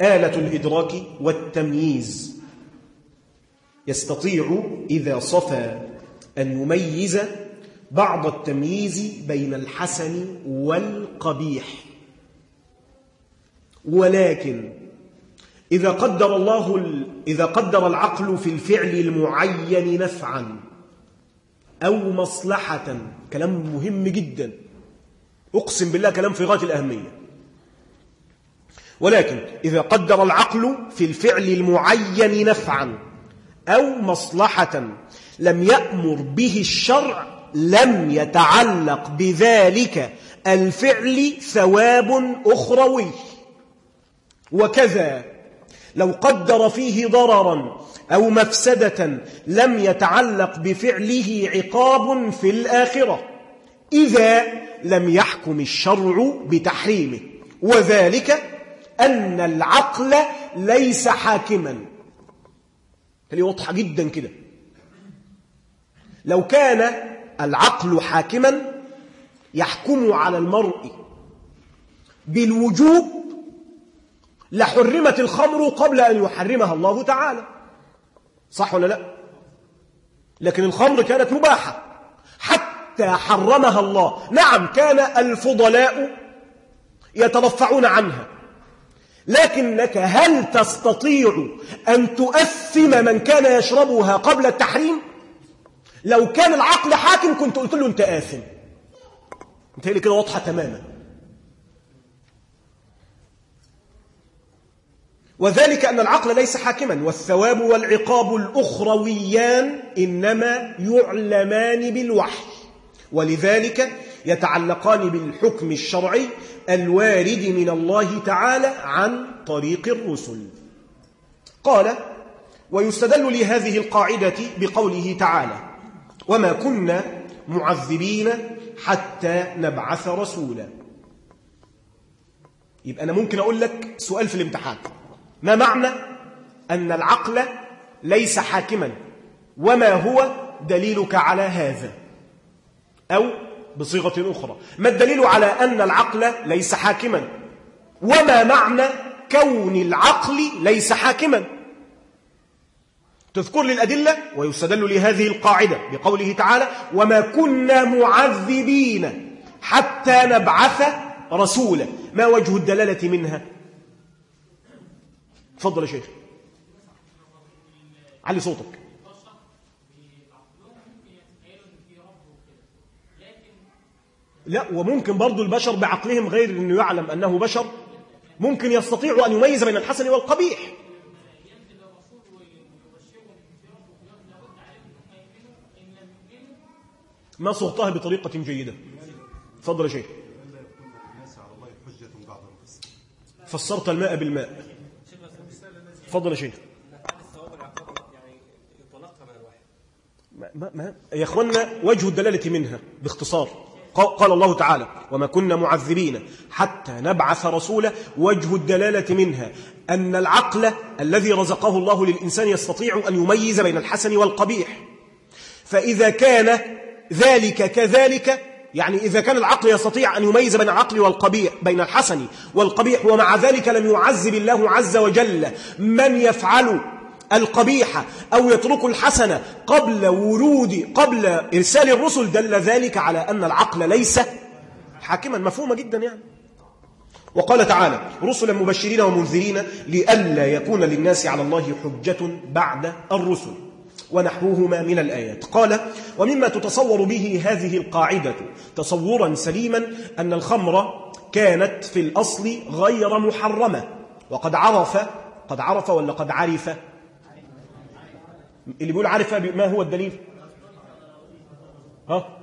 [SPEAKER 1] آلة الإدراك والتمييز. يستطيع إذا صفى أن يميز بعض التمييز بين الحسن والقبيح. ولكن إذا قدر الله إذا قدر العقل في الفعل المعين نفعا أو مصلحة كلام مهم جدا. أقسم بالله كلام في غاية الأهمية. ولكن إذا قدر العقل في الفعل المعين نفعا أو مصلحة لم يأمر به الشرع لم يتعلق بذلك الفعل ثواب أخروي. وكذا لو قدر فيه ضررا أو مفسدة لم يتعلق بفعله عقاب في الآخرة. إذا لم يحكم الشرع بتحريمه وذلك أن العقل ليس حاكما. هذه واضحة جدا كده. لو كان العقل حاكما يحكم على المرء بالوجوب لحرمت الخمر قبل أن يحرمها الله تعالى. صح ولا لا؟ لكن الخمر كانت مباحة حتى حرمها الله. نعم كان الفضلاء يترفعون عنها. لكنك هل تستطيع أن تؤثم من كان يشربها قبل التحريم؟ لو كان العقل حاكم كنت قلت له أنت آثم. انت لي كده واضحة تماما. وذلك أن العقل ليس حاكما والثواب والعقاب الأخرويان إنما يعلمان بالوحي. ولذلك يتعلقان بالحكم الشرعي الوارد من الله تعالى عن طريق الرسل. قال ويستدل لهذه القاعدة بقوله تعالى وما كنا معذبين حتى نبعث رسولا. يبقى أنا ممكن أقول لك سؤال في الامتحان. ما معنى أن العقل ليس حاكما؟ وما هو دليلك على هذا؟ أو بصيغة أخرى. ما الدليل على أن العقل ليس حاكما؟ وما معنى كون العقل ليس حاكما؟ تذكر لي الأدلة ويستدل لهذه القاعدة بقوله تعالى وما كنا معذبين حتى نبعث رسولا. ما وجه الدلالة منها؟ تفضل يا شيخ. علي صوتك. لا وممكن برضو البشر بعقلهم غير أنه يعلم أنه بشر. ممكن يستطيع أن يميز بين الحسن والقبيح. ما صغتها بطريقة جيدة. تفضل يا شيخ. فسرت الماء بالماء. تفضل يا شيخ. ما ما يا اخوانا وجه الدلالة منها باختصار. قال الله تعالى وما كنا معذبين حتى نبعث رسولا وجه الدلالة منها أن العقل الذي رزقه الله للإنسان يستطيع أن يميز بين الحسن والقبيح. فإذا كان ذلك كذلك يعني إذا كان العقل يستطيع أن يميز بين العقل والقبيح بين الحسن والقبيح ومع ذلك لم يعذب الله عز وجل من يفعل القبيح أو يترك الحسن قبل ورود قبل إرسال الرسل دل ذلك على أن العقل ليس حاكما. مفهومة جدا يعني. وقال تعالى رسلا مبشرين ومنذرين لئلا يكون للناس على الله حجة بعد الرسل ونحوهما من الآيات. قال ومما تتصور به هذه القاعدة تصورا سليما أن الخمر كانت في الأصل غير محرمة. وقد عرف قد عرف ولا قد عرف؟ اللي بيقول عارف ما هو الدليل؟ ها؟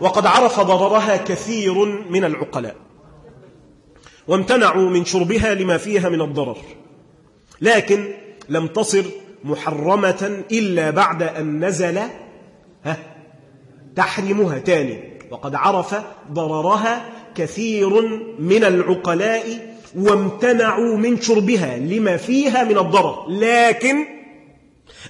[SPEAKER 1] وقد عرف ضررها كثير من العقلاء وامتنعوا من شربها لما فيها من الضرر لكن لم تصر محرمة إلا بعد أن نزل ها؟ تحرمها تاني. وقد عرف ضررها كثير من العقلاء وامتنعوا من شربها لما فيها من الضرر. لكن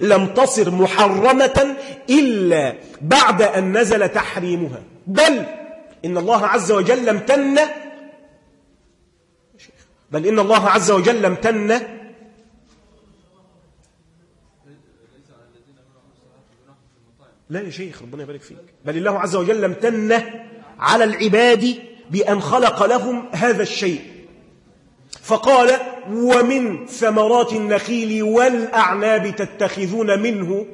[SPEAKER 1] لم تصر محرمة إلا بعد أن نزل تحريمها. بل إن الله عز وجل امتن بل إن الله عز وجل امتن لا يا شيخ ربنا يبارك فيك. بل الله عز وجل امتن على العباد بأن خلق لهم هذا الشيء. فقال ومن ثمرات النخيل والأعناب تتخذون منه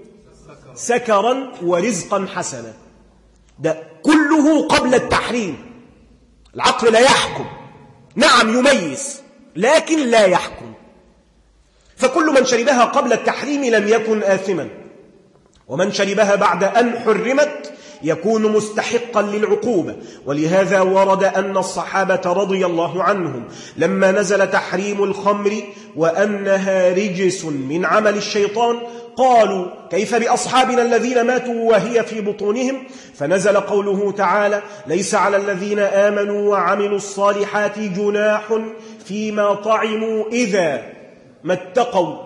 [SPEAKER 1] سكرا ورزقا حسنا. ده كله قبل التحريم. العقل لا يحكم. نعم يميز لكن لا يحكم. فكل من شربها قبل التحريم لم يكن آثما. ومن شربها بعد أن حرمت يكون مستحقا للعقوبة. ولهذا ورد أن الصحابة رضي الله عنهم لما نزل تحريم الخمر وأنها رجس من عمل الشيطان قالوا كيف بأصحابنا الذين ماتوا وهي في بطونهم؟ فنزل قوله تعالى ليس على الذين آمنوا وعملوا الصالحات جناح فيما طعموا إذا ما اتقوا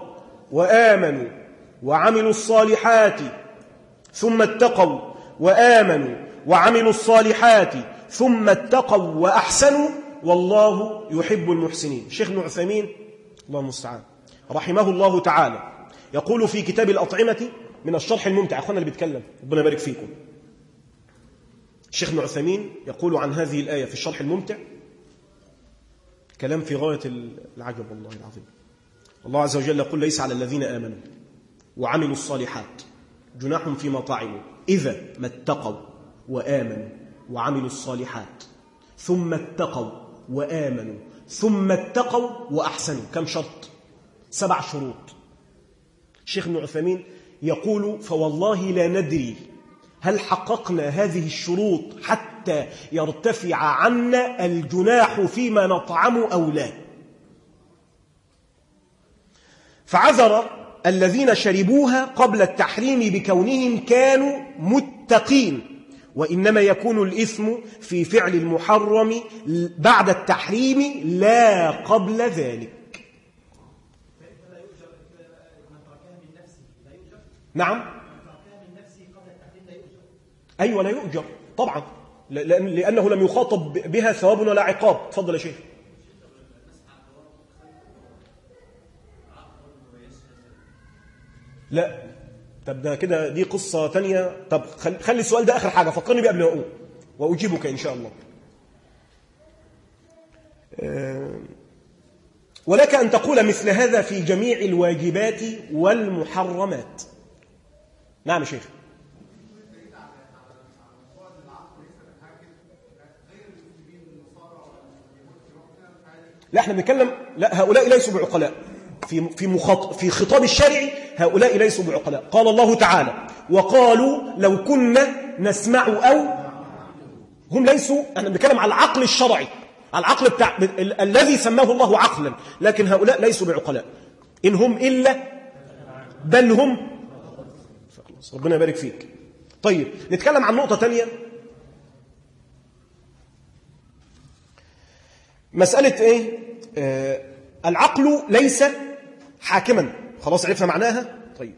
[SPEAKER 1] وآمنوا. وعملوا الصالحات ثم اتقوا وآمنوا وعملوا الصالحات ثم اتقوا وأحسنوا والله يحب المحسنين. الشيخ ابن عثيمين الله المستعان رحمه الله تعالى يقول في كتاب الأطعمة من الشرح الممتع أخوانا اللي بيتكلم ربنا يبارك فيكم. الشيخ ابن عثيمين يقول عن هذه الآية في الشرح الممتع كلام في غاية العجب والله العظيم. الله عز وجل يقول ليس على الذين آمنوا. وعملوا الصالحات. جناح فيما طعموا إذا ما اتقوا وآمنوا وعملوا الصالحات. ثم اتقوا وآمنوا. ثم اتقوا وأحسنوا. كم شرط؟ سبع شروط. شيخ ابن عثيمين يقول فوالله لا ندري هل حققنا هذه الشروط حتى يرتفع عنا الجناح فيما نطعم أو لا. فعذر الذين شربوها قبل التحريم بكونهم كانوا متقين. وإنما يكون الإثم في فعل المحرم بعد التحريم لا قبل ذلك. نعم. أيوة لا يؤجر. طبعا لأنه لم يخاطب بها ثواب ولا عقاب. تفضل يا شيخ. لا. طب ده كده دي قصة تانية. طب خلي السؤال ده آخر حاجة. فكرني بيه قبل ما أقول. وأجيبك إن شاء الله. آه، ولك أن تقول مثل هذا في جميع الواجبات والمحرمات. نعم يا شيخ. لا إحنا بنتكلم لا هؤلاء ليسوا بعقلاء. في في في خطاب الشرع هؤلاء ليسوا بعقلاء. قال الله تعالى وقالوا لو كنا نسمع أو هم ليسوا إحنا بنتكلم على العقل الشرعي العقل بتاع الذي سماه الله عقلا لكن هؤلاء ليسوا بعقلاء. إن هم إلا بل هم ربنا يبارك فيك. طيب نتكلم عن نقطة تانية. مسألة إيه؟ آه العقل ليس حاكما. خلاص عرفنا معناها؟ طيب.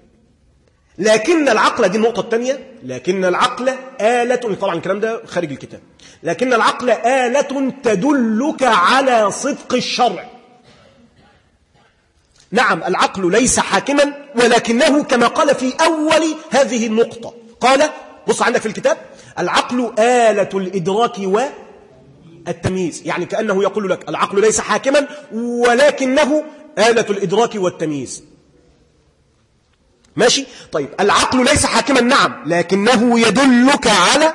[SPEAKER 1] لكن العقل دي النقطة الثانية لكن العقل آلة طبعا الكلام ده خارج الكتاب. لكن العقل آلة تدلك على صدق الشرع. نعم العقل ليس حاكما ولكنه كما قال في أول هذه النقطة. قال بص عندك في الكتاب العقل آلة الإدراك والتمييز. يعني كأنه يقول لك العقل ليس حاكما ولكنه آلة الإدراك والتمييز. ماشي؟ طيب العقل ليس حاكما نعم لكنه يدلك على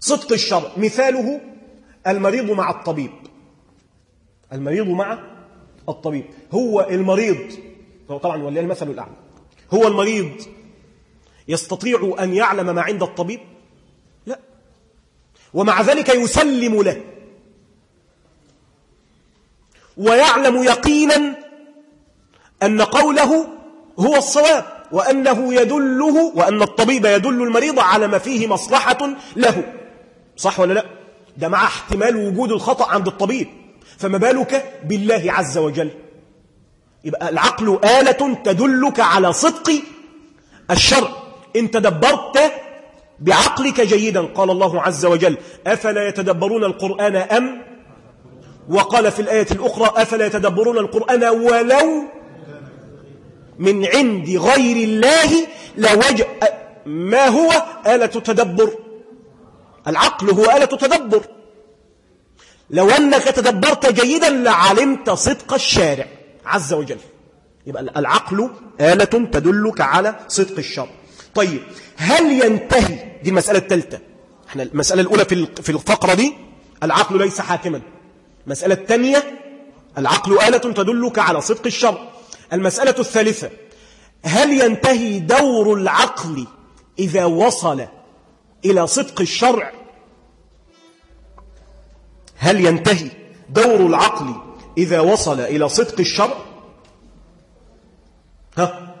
[SPEAKER 1] صدق الشرع مثاله المريض مع الطبيب. المريض مع الطبيب. هو المريض طبعا ولي المثل الأعلى. هو المريض يستطيع أن يعلم ما عند الطبيب؟ لا. ومع ذلك يسلم له. ويعلم يقينا أن قوله هو الصواب وأنه يدله وأن الطبيب يدل المريض على ما فيه مصلحة له. صح ولا لا؟ ده مع احتمال وجود الخطأ عند الطبيب. فما بالك بالله عز وجل؟ يبقى العقل آلة تدلك على صدق الشرع إن تدبرت بعقلك جيدا قال الله عز وجل أفلا يتدبرون القرآن أم؟ وقال في الآية الأخرى أفلا يتدبرون القرآن ولو من عند غير الله لوجه ما هو آلة تدبر؟ العقل هو آلة تدبر. لو أنك تدبرت جيدا لعلمت صدق الشارع عز وجل. يبقى العقل آلة تدلك على صدق الشرع طيب هل ينتهي؟ دي المسألة الثالثة إحنا المسألة الأولى في الفقرة دي العقل ليس حاكما. المسألة الثانية العقل آلة تدلك على صدق الشرع المسألة الثالثة هل ينتهي دور العقل إذا وصل إلى صدق الشرع؟ هل ينتهي دور العقل إذا وصل إلى صدق الشرع؟ ها؟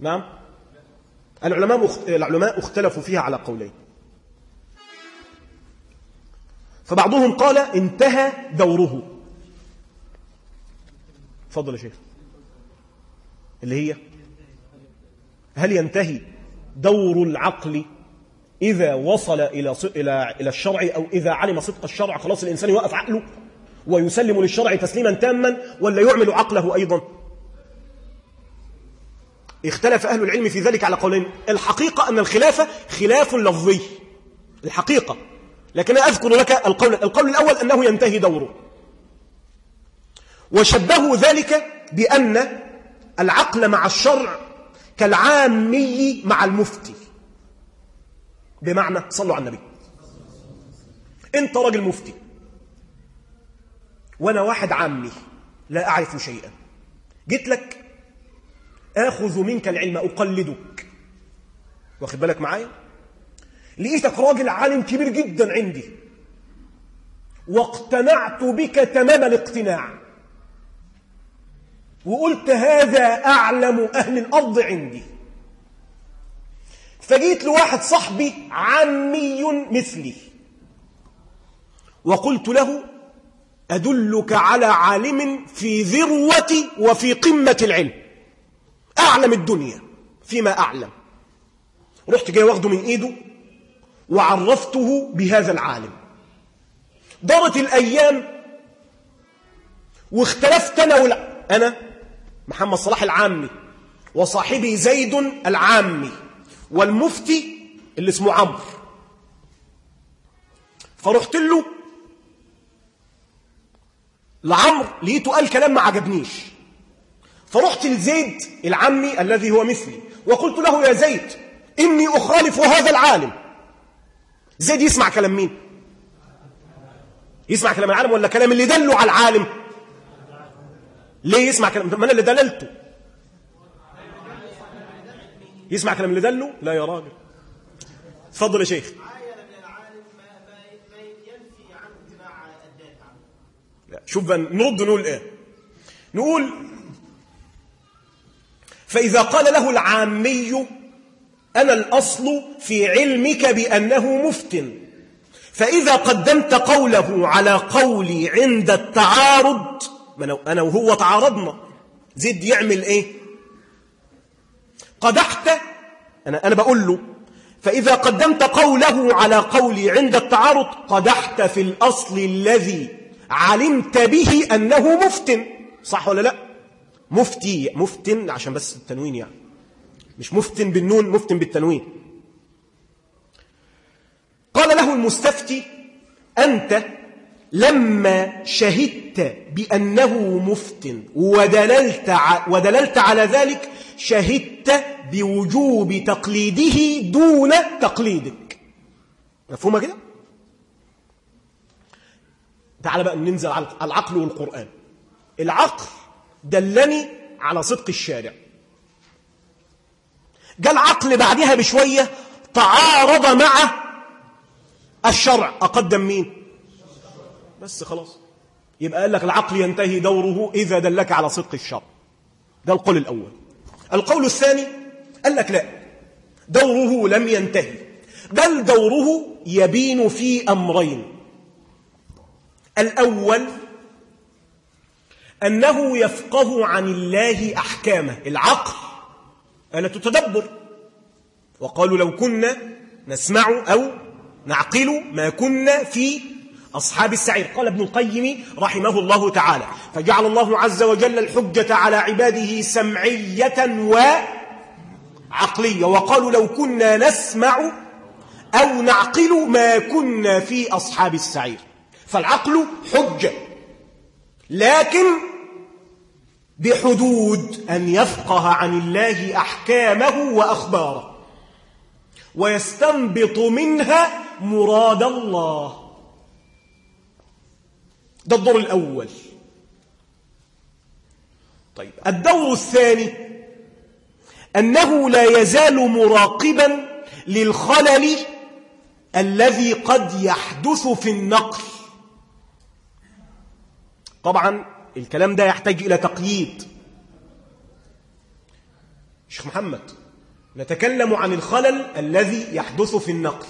[SPEAKER 1] نعم. العلماء العلماء اختلفوا فيها على قولين. فبعضهم قال انتهى دوره. فضل يا شيخ. اللي هي؟ هل ينتهي دور العقل إذا وصل إلى إلى إلى الشرع أو إذا علم صدق الشرع خلاص الإنسان يوقف عقله ويسلم للشرع تسليما تاما ولا يعمل عقله أيضا؟ اختلف أهل العلم في ذلك على قولين. الحقيقة أن الخلافة خلاف لفظي. الحقيقة. لكن أذكر لك القول القول الأول أنه ينتهي دوره. وشبهوا ذلك بأن العقل مع الشرع كالعامي مع المفتي. بمعنى صلوا على النبي. انت راجل مفتي. وأنا واحد عامي لا أعرف شيئا. جيت لك آخذ منك العلم أقلدك. واخد بالك معايا؟ لقيتك راجل عالم كبير جدا عندي. واقتنعت بك تمام الاقتناع. وقلت هذا أعلم أهل الأرض عندي. فجيت لواحد صاحبي عمي مثلي. وقلت له أدلك على عالم في ذروة وفي قمة العلم. أعلم الدنيا فيما أعلم. رحت جاي واخده من إيده وعرفته بهذا العالم. دارت الأيام واختلفت أنا ولا أنا محمد صلاح العامي وصاحبي زيد العامي والمفتي اللي اسمه عمرو. فرحت له لعمرو لقيته قال كلام ما عجبنيش. فرحت لزيد العمي الذي هو مثلي وقلت له يا زيد إني أخالف هذا العالم. زيد يسمع كلام مين؟ يسمع كلام العالم ولا كلام اللي دله على العالم؟ ليه يسمع كلام؟ من اللي دللته. يسمع كلام اللي دله؟ لا يا راجل. اتفضل يا شيخ. شوف نرد نقول إيه؟ نقول فإذا قال له العامي أنا الأصل في علمك بأنه مفتن. فإذا قدمت قوله على قولي عند التعارض أنا وهو تعارضنا. زد يعمل إيه؟ قدحت أنا, أنا بقول له فإذا قدمت قوله على قولي عند التعارض قدحت في الأصل الذي علمت به أنه مفتن. صح ولا لا؟ مفتي مفتن عشان بس التنوين يعني. مش مفتن بالنون مفتن بالتنوين. قال له المستفتي أنت لما شهدت بأنه مفتن ودللت, ودللت على ذلك شهدت بوجوب تقليده دون تقليدك. مفهومة كده؟ تعال بقى ننزل على العقل والقرآن. العقل دلني على صدق الشارع. جاء العقل بعدها بشوية تعارض مع الشرع. أقدم مين؟ بس خلاص. يبقى قال لك العقل ينتهي دوره إذا دلك على صدق الشرع ده القول الأول. القول الثاني قال لك لا دوره لم ينتهي. بل دوره يبين في أمرين. الأول أنه يفقه عن الله أحكامه. العقل. ألا تتدبر. وقالوا لو كنا نسمع أو نعقل ما كنا في أصحاب السعير. قال ابن القيم رحمه الله تعالى فجعل الله عز وجل الحجة على عباده سمعية وعقلية. وقالوا لو كنا نسمع أو نعقل ما كنا في أصحاب السعير. فالعقل حجة لكن بحدود أن يفقه عن الله أحكامه وأخباره ويستنبط منها مراد الله. ده الدور الأول. طيب الدور الثاني أنه لا يزال مراقبا للخلل الذي قد يحدث في النقل. طبعا الكلام ده يحتاج إلى تقييد. شيخ محمد نتكلم عن الخلل الذي يحدث في النقل.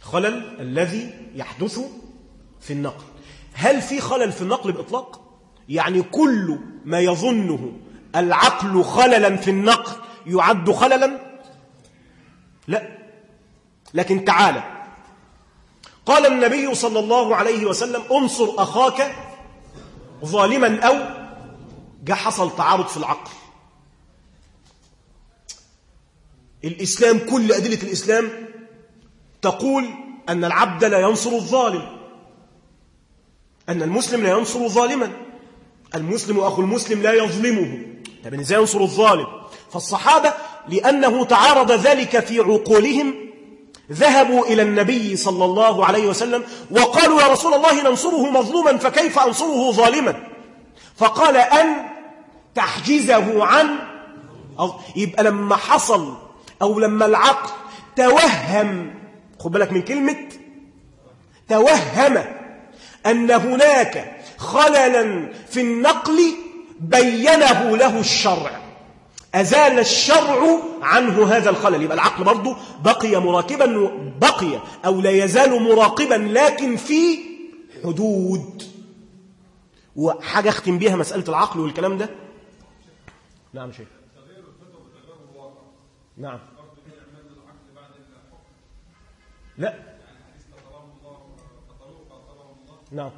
[SPEAKER 1] الخلل الذي يحدث في النقل. هل في خلل في النقل بإطلاق؟ يعني كل ما يظنه العقل خللا في النقل يعد خللا؟ لا. لكن تعالى قال النبي صلى الله عليه وسلم انصر أخاك ظالما أو جاء حصل تعارض في العقل. الإسلام كل أدلة الإسلام تقول أن العبد لا ينصر الظالم. أن المسلم لا ينصر ظالما. المسلم أخو المسلم لا يظلمه. طب إزاي ينصر الظالم فالصحابة لأنه تعارض ذلك في عقولهم ذهبوا إلى النبي صلى الله عليه وسلم وقالوا يا رسول الله ننصره مظلوما فكيف أنصره ظالما؟ فقال أن تحجزه عن يبقى لما حصل أو لما العقل توهم خد بالك من كلمة توهم أن هناك خللا في النقل بينه له الشرع. أزال الشرع عنه هذا الخلل. يبقى العقل برضه بقي مراقبا بقي أو لا يزال مراقبا لكن في حدود. وحاجة أختم بيها مسألة العقل والكلام ده. نعم شيخ. نعم. لا. نعم.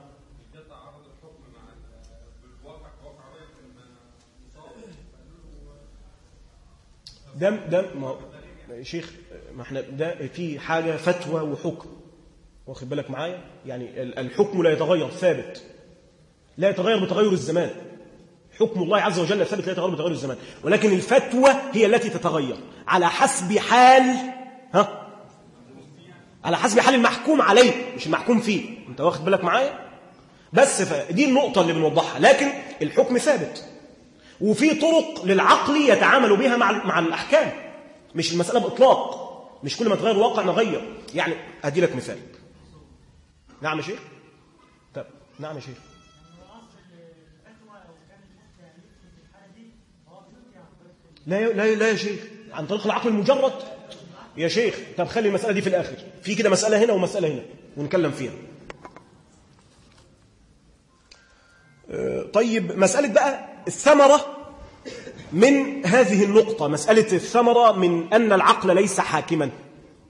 [SPEAKER 1] دم دم الحكم مع ده ده ما شيخ ما إحنا ده في حاجة فتوى وحكم. واخد بالك معايا؟ يعني الحكم لا يتغير ثابت. لا يتغير بتغير الزمان. حكم الله عز وجل ثابت لا يتغير بتغير الزمان. ولكن الفتوى هي التي تتغير على حسب حال ها؟ على حسب حال المحكوم عليه مش المحكوم فيه. انت واخد بالك معايا؟ بس دي النقطة اللي بنوضحها. لكن الحكم ثابت. وفي طرق للعقل يتعامل بها مع مع الأحكام. مش المسألة بإطلاق. مش كل ما تغير الواقع نغير. يعني أدي لك مثال. نعم يا شيخ؟ طب نعم يا شيخ. لا لا لا يا شيخ. عن طريق العقل المجرد. يا شيخ طب خلي المسألة دي في الآخر. في كده مسألة هنا ومسألة هنا ونكلم فيها. طيب مسألة بقى الثمرة من هذه النقطة. مسألة الثمرة من أن العقل ليس حاكما.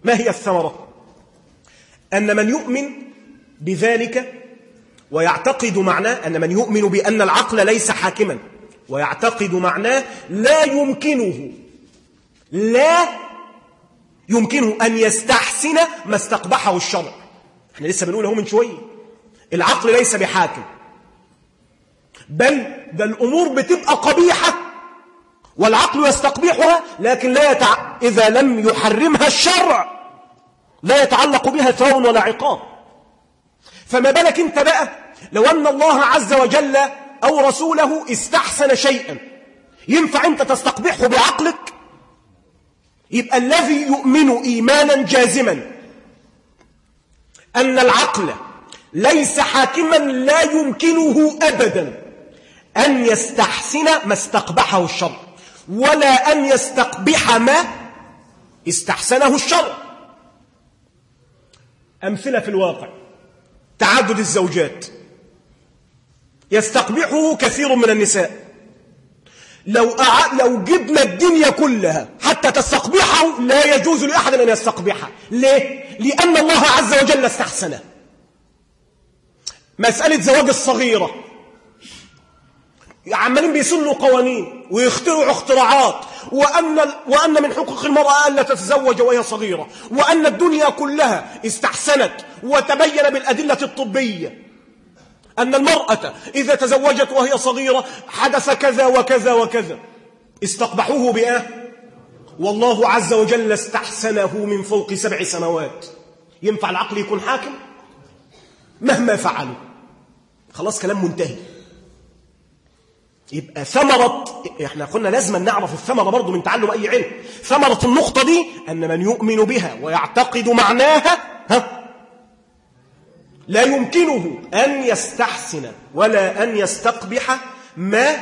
[SPEAKER 1] ما هي الثمرة؟ أن من يؤمن بذلك ويعتقد معناه أن من يؤمن بأن العقل ليس حاكما ويعتقد معناه لا يمكنه لا يمكنه أن يستحسن ما استقبحه الشرع. إحنا لسه بنقول أهو من شوية. العقل ليس بحاكم. بل ده الأمور بتبقى قبيحة. والعقل يستقبحها لكن لا يتع... إذا لم يحرمها الشرع لا يتعلق بها ثواب ولا عقاب. فما بالك أنت بقى؟ لو أن الله عز وجل أو رسوله استحسن شيئا ينفع أنت تستقبحه بعقلك؟ يبقى الذي يؤمن إيمانا جازما أن العقل ليس حاكما لا يمكنه أبدا أن يستحسن ما استقبحه الشرع ولا أن يستقبح ما استحسنه الشرع. أمثلة في الواقع تعدد الزوجات يستقبحه كثير من النساء. لو أع... لو جبنا الدنيا كلها حتى تستقبحه لا يجوز لأحد أن يستقبحه. ليه؟ لأن الله عز وجل استحسنه. مسألة زواج الصغيرة. عمالين بيسنوا قوانين ويخترعوا اختراعات وأن, وأن من حقوق المرأة ألا تتزوج وهي صغيرة وأن الدنيا كلها استحسنت وتبين بالأدلة الطبية. أن المرأة إذا تزوجت وهي صغيرة حدث كذا وكذا وكذا. استقبحوه بآه. والله عز وجل استحسنه من فوق سبع سنوات. ينفع العقل يكون حاكم؟ مهما فعلوا. خلاص كلام منتهي. يبقى ثمرة إحنا قلنا لازم نعرف الثمرة برضو من تعلم أي علم. ثمرة النقطة دي أن من يؤمن بها ويعتقد معناها ها؟ لا يمكنه أن يستحسن ولا أن يستقبح ما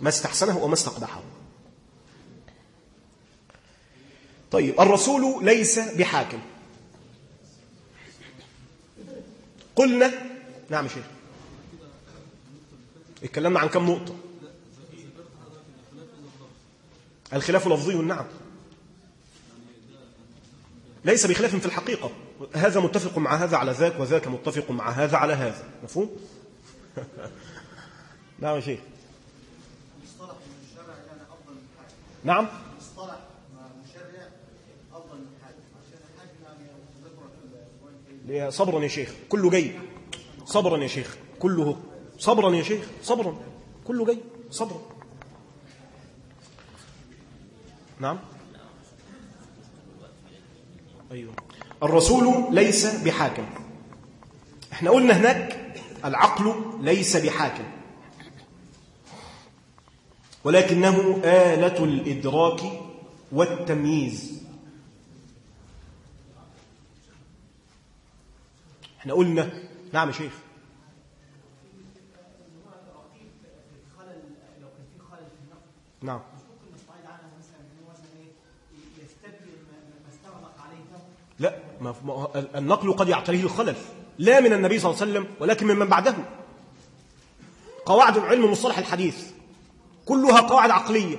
[SPEAKER 1] ما استحسنه وما استقبحه. طيب الرسول ليس بحاكم. قلنا نعم شيخ. اتكلمنا عن كم نقطة؟ الخلاف لفظي نعم. ليس بخلاف في الحقيقة. هذا متفق مع هذا على ذاك وذاك متفق مع هذا على هذا. مفهوم؟ نعم يا شيخ. نعم. صبرا يا شيخ. كله جاي صبرا يا شيخ. كله. صبرا يا شيخ. صبرا. كله جاي صبرا. نعم. أيوه. الرسول ليس بحاكم. إحنا قلنا هناك العقل ليس بحاكم. ولكنه آلة الإدراك والتمييز. إحنا قلنا نعم يا شيخ. نعم. لا. النقل قد يعتريه الخلل لا من النبي صلى الله عليه وسلم ولكن ممن بعده. قواعد العلم مصطلح الحديث. كلها قواعد عقلية.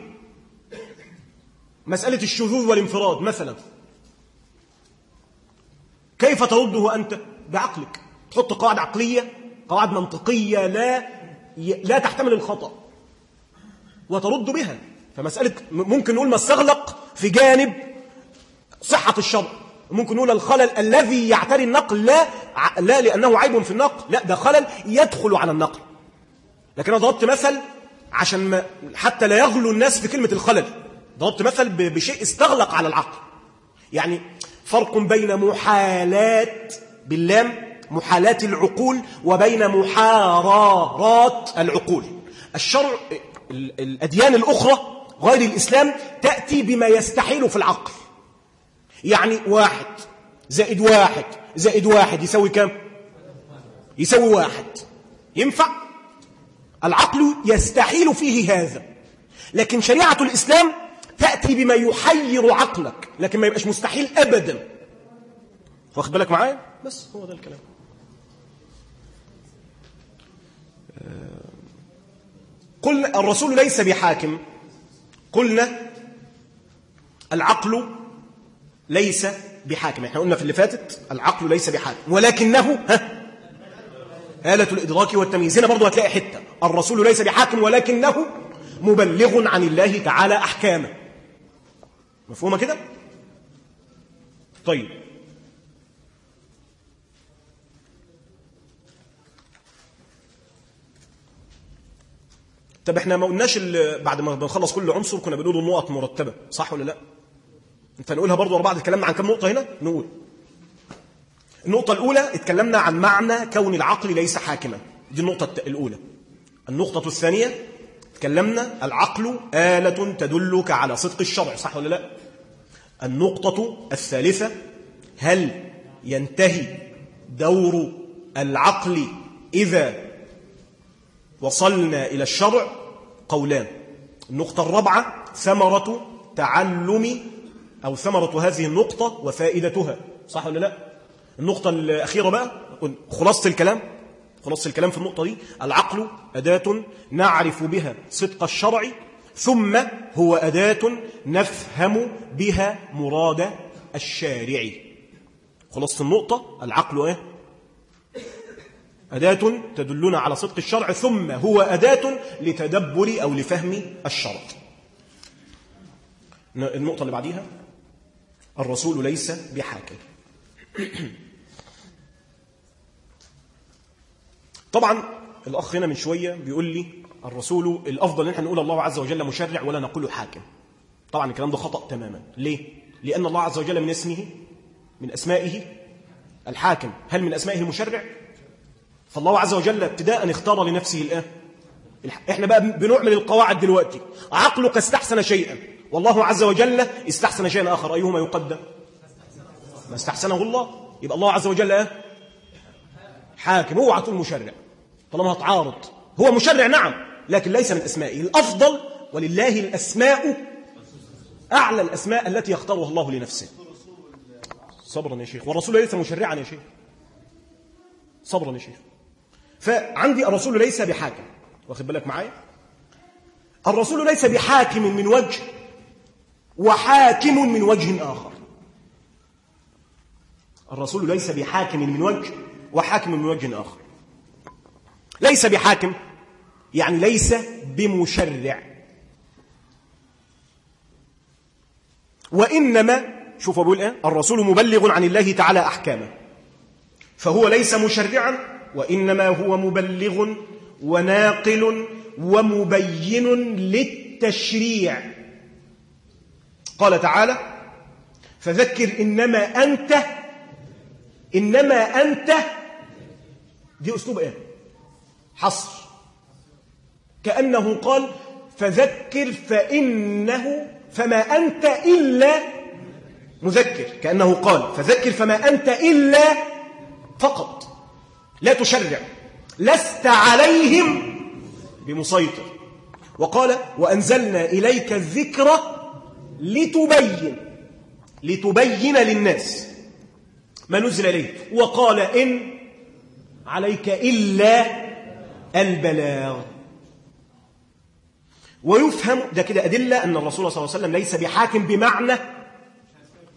[SPEAKER 1] مسألة الشذوذ والانفراد مثلا. كيف ترده أنت؟ بعقلك. تحط قواعد عقلية قواعد منطقية لا لا تحتمل الخطأ. وترد بها. فمسألة ممكن نقول ما استغلق في جانب صحة الشرع. ممكن نقول الخلل الذي يعتري النقل لا لا لأنه عيب في النقل لا ده خلل يدخل على النقل. لكن أنا ضربت مثل عشان ما حتى لا يغلو الناس في كلمة الخلل. ضربت مثل بشيء استغلق على العقل. يعني فرق بين محالات باللام محالات العقول وبين محارات العقول. الشرع الأديان الأخرى غير الإسلام تأتي بما يستحيل في العقل. يعني واحد. زائد واحد. زائد واحد يسوي كم؟ يسوي واحد. ينفع؟ العقل يستحيل فيه هذا. لكن شريعة الإسلام تأتي بما يحير عقلك لكن ما يبقاش مستحيل أبدا. واخد بالك معايا؟ بس هو ده الكلام. قلنا الرسول ليس بحاكم. قلنا العقل ليس بحاكم. إحنا قلنا في اللي فاتت العقل ليس بحاكم. ولكنه ها آلة الإدراك والتمييز. هنا برضه هتلاقي حتة. الرسول ليس بحاكم ولكنه مبلغ عن الله تعالى أحكامه مفهومة كده؟ طيب. طب إحنا ما قلناش بعد ما بنخلص كل عنصر كنا بنقول النقط مرتبة صح ولا لا؟ انت نقولها برضو ورا بعض اتكلمنا عن كم نقطة هنا؟ نقول. النقطة الأولى اتكلمنا عن معنى كون العقل ليس حاكما. دي النقطة الأولى. النقطة الثانية تكلمنا العقل آلة تدلك على صدق الشرع صح ولا لا؟ النقطة الثالثة هل ينتهي دور العقل إذا وصلنا إلى الشرع؟ قولان. النقطة الرابعة ثمرة تعلم أو ثمرة هذه النقطة وفائدتها. صح ولا لا؟ النقطة الأخيرة بقى خلاصة الكلام خلاصة الكلام في النقطة دي. العقل أداة نعرف بها صدق الشرع ثم هو أداة نفهم بها مراد الشارع. خلاصة النقطة العقل إيه؟ أداة تدلنا على صدق الشرع ثم هو أداة لتدبر أو لفهم الشرع. النقطة اللي بعديها. الرسول ليس بحاكم. طبعا الأخ هنا من شوية بيقول لي الرسول الأفضل إن إحنا نقول الله عز وجل مشرع ولا نقول حاكم. طبعا الكلام ده خطأ تماما. ليه؟ لأن الله عز وجل من اسمه من أسمائه الحاكم. هل من أسمائه المشرع؟ فالله عز وجل ابتداء اختار لنفسه الآن. إحنا بقى بنعمل القواعد دلوقتي. عقلك استحسن شيئا. والله عز وجل استحسن شيئا آخر. أيهما يقدم؟ ما استحسنه الله. يبقى الله عز وجل إيه؟ حاكم. هو عطول مشرع طالما هتعارض هو مشرع نعم لكن ليس من أسمائه. الأفضل ولله الأسماء أعلى الأسماء التي يختارها الله لنفسه. صبرا يا شيخ. والرسول ليس مشرعا يا شيخ. صبرا يا شيخ. فعندي الرسول ليس بحاكم. واخد بالك معايا؟ الرسول ليس بحاكم من وجه. وحاكم من وجه آخر. الرسول ليس بحاكم من وجه وحاكم من وجه آخر. ليس بحاكم يعني ليس بمشرع. وإنما شوفوا بقول إيه الرسول مبلغ عن الله تعالى أحكامه. فهو ليس مشرعا وإنما هو مبلغ وناقل ومبين للتشريع. قال تعالى فذكر إنما أنت إنما أنت دي أسلوب إيه؟ حصر. كأنه قال فذكر فإنه فما أنت إلا مذكر. كأنه قال فذكر فما أنت إلا فقط. لا تشرع. لست عليهم بمسيطر. وقال وأنزلنا إليك الذكر لتبين لتبين للناس ما نزل إليك. وقال إن عليك إلا البلاغ. ويفهم ده كده أدلة أن الرسول صلى الله عليه وسلم ليس بحاكم بمعنى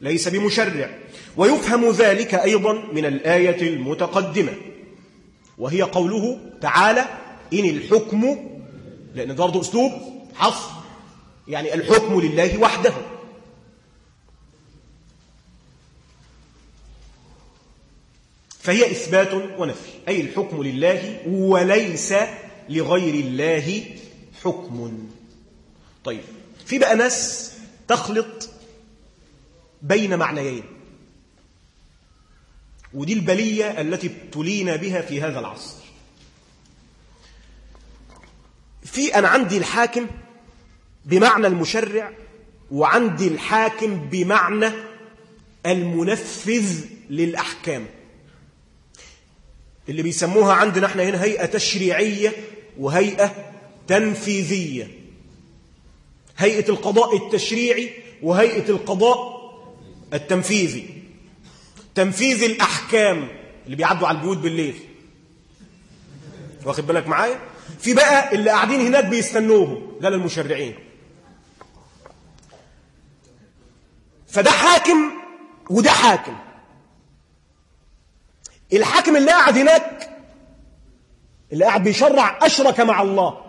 [SPEAKER 1] ليس بمشرع. ويفهم ذلك أيضا من الآية المتقدمة. وهي قوله تعالى إن الحكم لأن ده برضه أسلوب حصر يعني الحكم لله وحده. فهي إثبات ونفي. أي الحكم لله وليس لغير الله حكم. طيب في بقى ناس تخلط بين معنيين. ودي البلية التي ابتلينا بها في هذا العصر. في أنا عندي الحاكم بمعنى المشرع وعندي الحاكم بمعنى المنفذ للأحكام. اللي بيسموها عندنا إحنا هنا هيئة تشريعية وهيئة تنفيذية. هيئة القضاء التشريعي وهيئة القضاء التنفيذي. تنفيذ الأحكام اللي بيعدوا على البيوت بالليل. واخد بالك معايا؟ في بقى اللي قاعدين هناك بيستنوهم ده للمشرعين. فده حاكم وده حاكم. الحاكم اللي قاعد هناك اللي قاعد بيشرع أشرك مع الله.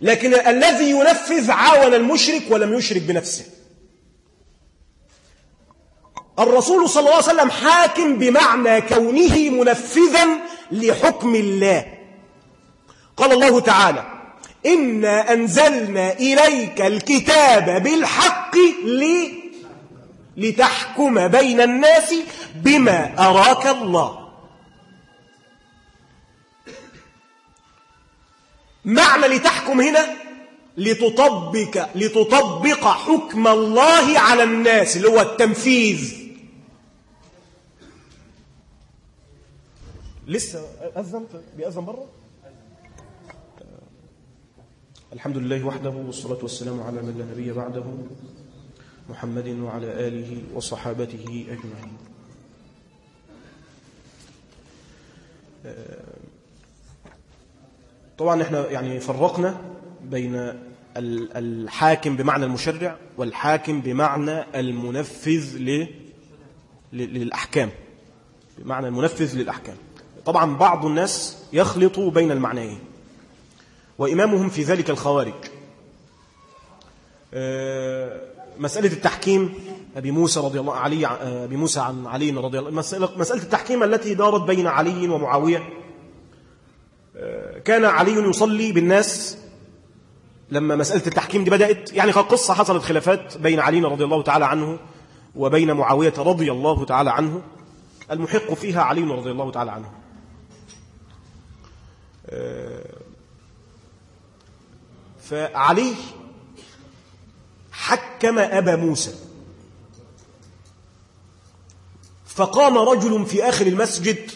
[SPEAKER 1] لكن الذي ينفذ عاون المشرك ولم يشرك بنفسه. الرسول صلى الله عليه وسلم حاكم بمعنى كونه منفذا لحكم الله. قال الله تعالى إنا أنزلنا إليك الكتاب بالحق لتحكم بين الناس بما أراك الله. معنى لتحكم هنا لتطبق لتطبق حكم الله على الناس اللي هو التنفيذ. لسه أذن؟ بيأذن بره الحمد لله وحده والصلاة والسلام على من لا نبي بعده محمد وعلى آله وصحابته أجمعين. طبعا إحنا يعني فرقنا بين الحاكم بمعنى المشرع والحاكم بمعنى المنفذ للأحكام. بمعنى المنفذ للأحكام. طبعا بعض الناس يخلط بين المعنيين. وإمامهم في ذلك الخوارج. آه، مسألة التحكيم أبي موسى رضي الله علي أبي موسى عن علي رضي الله مسألة, مسألة التحكيم التي دارت بين علي ومعاوية. آه، كان علي يصلي بالناس لما مسألة التحكيم دي بدأت. يعني قصة حصلت خلافات بين علي رضي الله تعالى عنه وبين معاوية رضي الله تعالى عنه. المحق فيها علي رضي الله تعالى عنه. آه، فعلي حكم أبا موسى. فقام رجل في آخر المسجد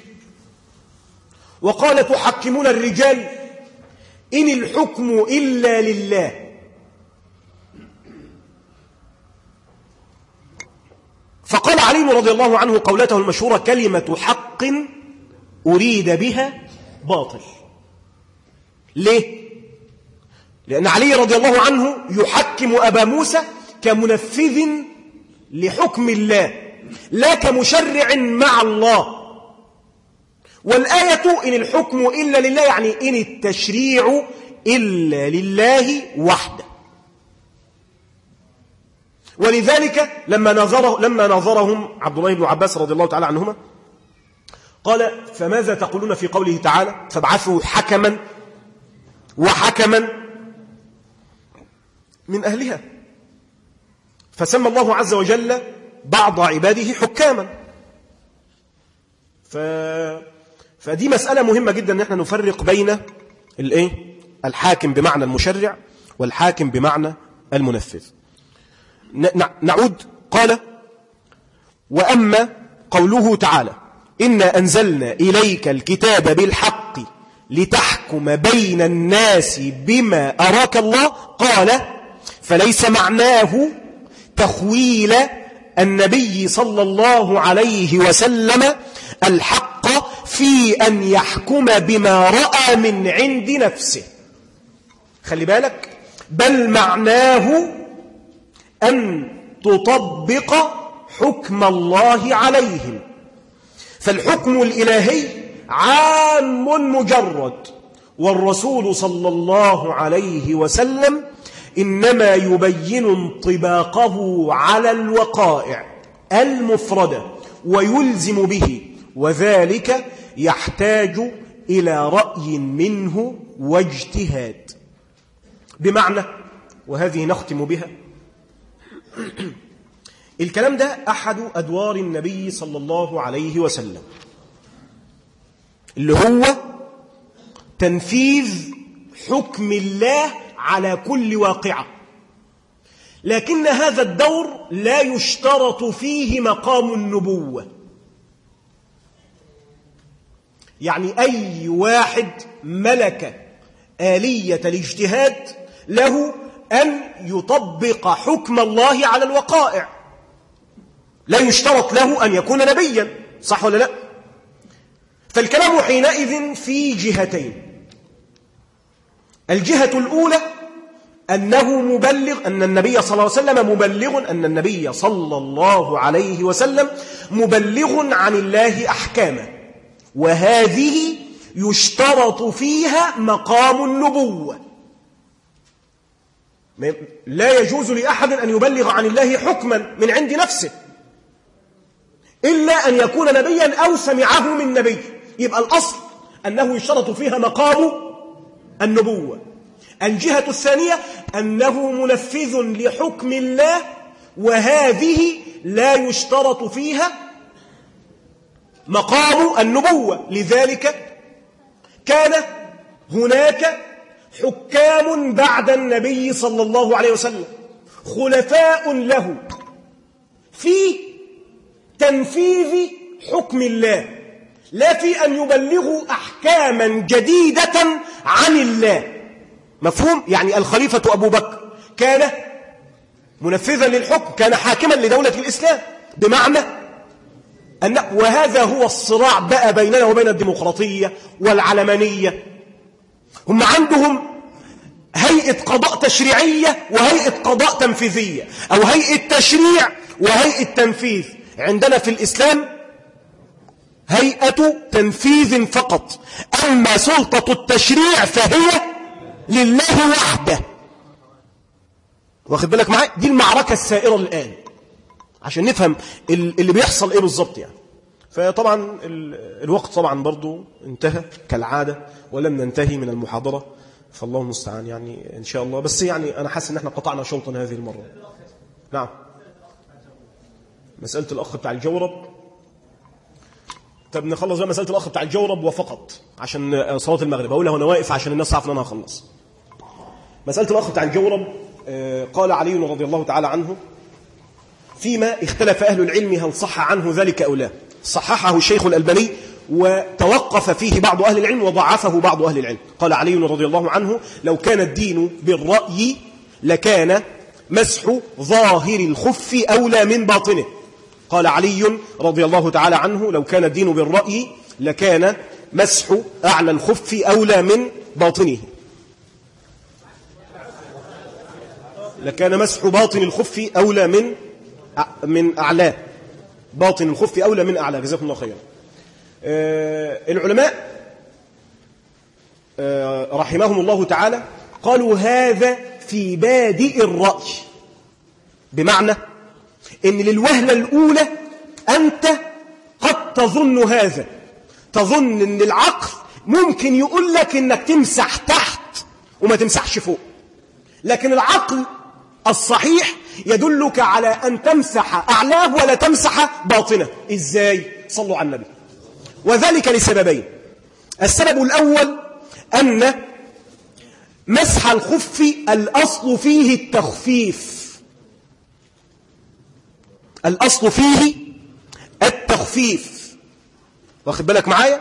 [SPEAKER 1] وقال تحكمون الرجال؟ إن الحكم إلا لله. فقال علي رضي الله عنه قولته المشهورة كلمة حق أريد بها باطل. ليه؟ لأن علي رضي الله عنه يحكم أبا موسى كمنفذ لحكم الله لا كمشرع مع الله. والآية إن الحكم إلا لله يعني إن التشريع إلا لله وحده. ولذلك لما نظره لما نظرهم عبد الله بن عباس رضي الله تعالى عنهما قال فماذا تقولون في قوله تعالى؟ فابعثوا حكما وحكما من أهلها. فسمى الله عز وجل بعض عباده حكاما. ف... فدي مسألة مهمة جدا إن إحنا نفرق بين الإيه؟ الحاكم بمعنى المشرع والحاكم بمعنى المنفذ. نعود. قال وأما قوله تعالى إنا أنزلنا إليك الكتاب بالحق لتحكم بين الناس بما أراك الله. قال فليس معناه تخويل النبي صلى الله عليه وسلم الحق في أن يحكم بما رأى من عند نفسه. خلي بالك بل معناه أن تطبق حكم الله عليهم. فالحكم الإلهي عام مجرد والرسول صلى الله عليه وسلم إنما يبين انطباقه على الوقائع المفردة ويلزم به وذلك يحتاج إلى رأي منه واجتهاد. بمعنى وهذه نختم بها الكلام ده أحد أدوار النبي صلى الله عليه وسلم اللي هو تنفيذ حكم الله على كل واقعة. لكن هذا الدور لا يشترط فيه مقام النبوة. يعني أي واحد ملك آلية الاجتهاد له أن يطبق حكم الله على الوقائع. لا يشترط له أن يكون نبيا صح ولا لا؟ فالكلام حينئذ في جهتين. الجهة الأولى أنه مبلغ أن النبي صلى الله عليه وسلم مبلغ أن النبي صلى الله عليه وسلم مبلغ عن الله أحكامه. وهذه يشترط فيها مقام النبوة. لا يجوز لأحد أن يبلغ عن الله حكما من عند نفسه. إلا أن يكون نبيا أو سمعه من نبي. يبقى الأصل أنه يشترط فيها مقام النبوة. الجهة الثانية أنه منفذ لحكم الله وهذه لا يشترط فيها مقام النبوة. لذلك كان هناك حكام بعد النبي صلى الله عليه وسلم خلفاء له في تنفيذ حكم الله لا في أن يبلغوا أحكاما جديدة عن الله. مفهوم؟ يعني الخليفة أبو بكر كان منفذا للحكم كان حاكما لدولة الإسلام بمعنى أن وهذا هو الصراع بقى بيننا وبين الديمقراطية والعلمانية هم عندهم هيئة قضاء تشريعية وهيئة قضاء تنفيذية أو هيئة تشريع وهيئة تنفيذ عندنا في الإسلام هيئة تنفيذ فقط أما سلطة التشريع فهي لله وحده. واخد بالك معايا؟ دي المعركة السائرة الآن عشان نفهم اللي بيحصل إيه بالظبط يعني. فطبعا الوقت طبعا برضو انتهى كالعادة ولم ننتهي من المحاضرة. فالله المستعان يعني إن شاء الله. بس يعني أنا حاسس إن إحنا قطعنا شوطا هذه المرة. نعم. مسألة الأخ بتاع الجورب. طب نخلص بقى مسألة الأخ بتاع الجورب وفقط عشان صلاة المغرب. أقولها وأنا واقف عشان الناس تعرف إن أنا هخلص. مسألة الأخ بتاع الجورب آه، قال علي رضي الله تعالى عنه فيما اختلف أهل العلم هل صح عنه ذلك أو لا. صححه الشيخ الألباني وتوقف فيه بعض أهل العلم وضعفه بعض أهل العلم. قال علي رضي الله عنه لو كان الدين بالرأي لكان مسح ظاهر الخف أولى من باطنه. قال علي رضي الله تعالى عنه لو كان الدين بالرأي لكان مسح أعلى الخف أولى من باطنه. لكان مسح باطن الخف أولى من من أعلاه باطن الخف أولى من أعلاه جزاكم الله خيرا. آه العلماء آه رحمهم الله تعالى قالوا هذا في بادئ الرأي. بمعنى إن للوهلة الأولى أنت قد تظن هذا. تظن إن العقل ممكن يقول لك إنك تمسح تحت وما تمسحش فوق. لكن العقل الصحيح يدلك على أن تمسح أعلاه ولا تمسح باطنه. إزاي؟ صلوا على النبي. وذلك لسببين. السبب الأول أن مسح الخف الأصل فيه التخفيف. الأصل فيه التخفيف. واخد بالك معايا؟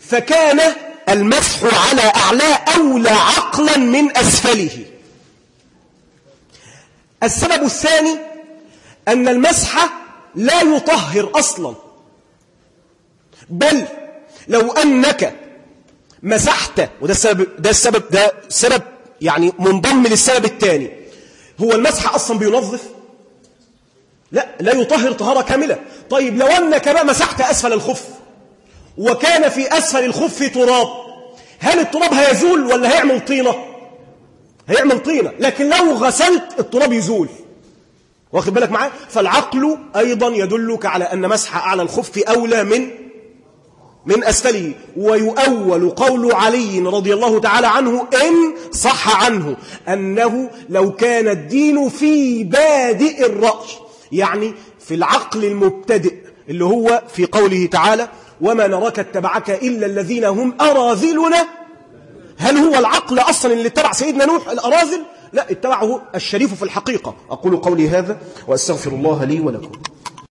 [SPEAKER 1] فكان المسح على أعلاه أولى عقلا من أسفله. السبب الثاني أن المسح لا يطهر أصلا. بل لو أنك مسحت وده السبب ده السبب ده سبب يعني منضم للسبب الثاني. هو المسح أصلا بينظف لا لا يطهر طهارة كاملة. طيب لو أنك بقى مسحت أسفل الخف وكان في أسفل الخف تراب هل التراب هيزول ولا هيعمل طينة؟ هيعمل طينة. لكن لو غسلت التراب يزول. واخد بالك معاه فالعقل أيضا يدلك على أن مسح أعلى الخف أولى من من أسفله. ويؤول قول علي رضي الله تعالى عنه إن صح عنه أنه لو كان الدين في بادئ الرأي يعني في العقل المبتدئ اللي هو في قوله تعالى وما نراك اتبعك إلا الذين هم أراذلنا. هل هو العقل أصلا اللي اتبع سيدنا نوح الأراذل؟ لا اتبعه الشريف في الحقيقة. أقول قولي هذا وأستغفر الله لي ولكم.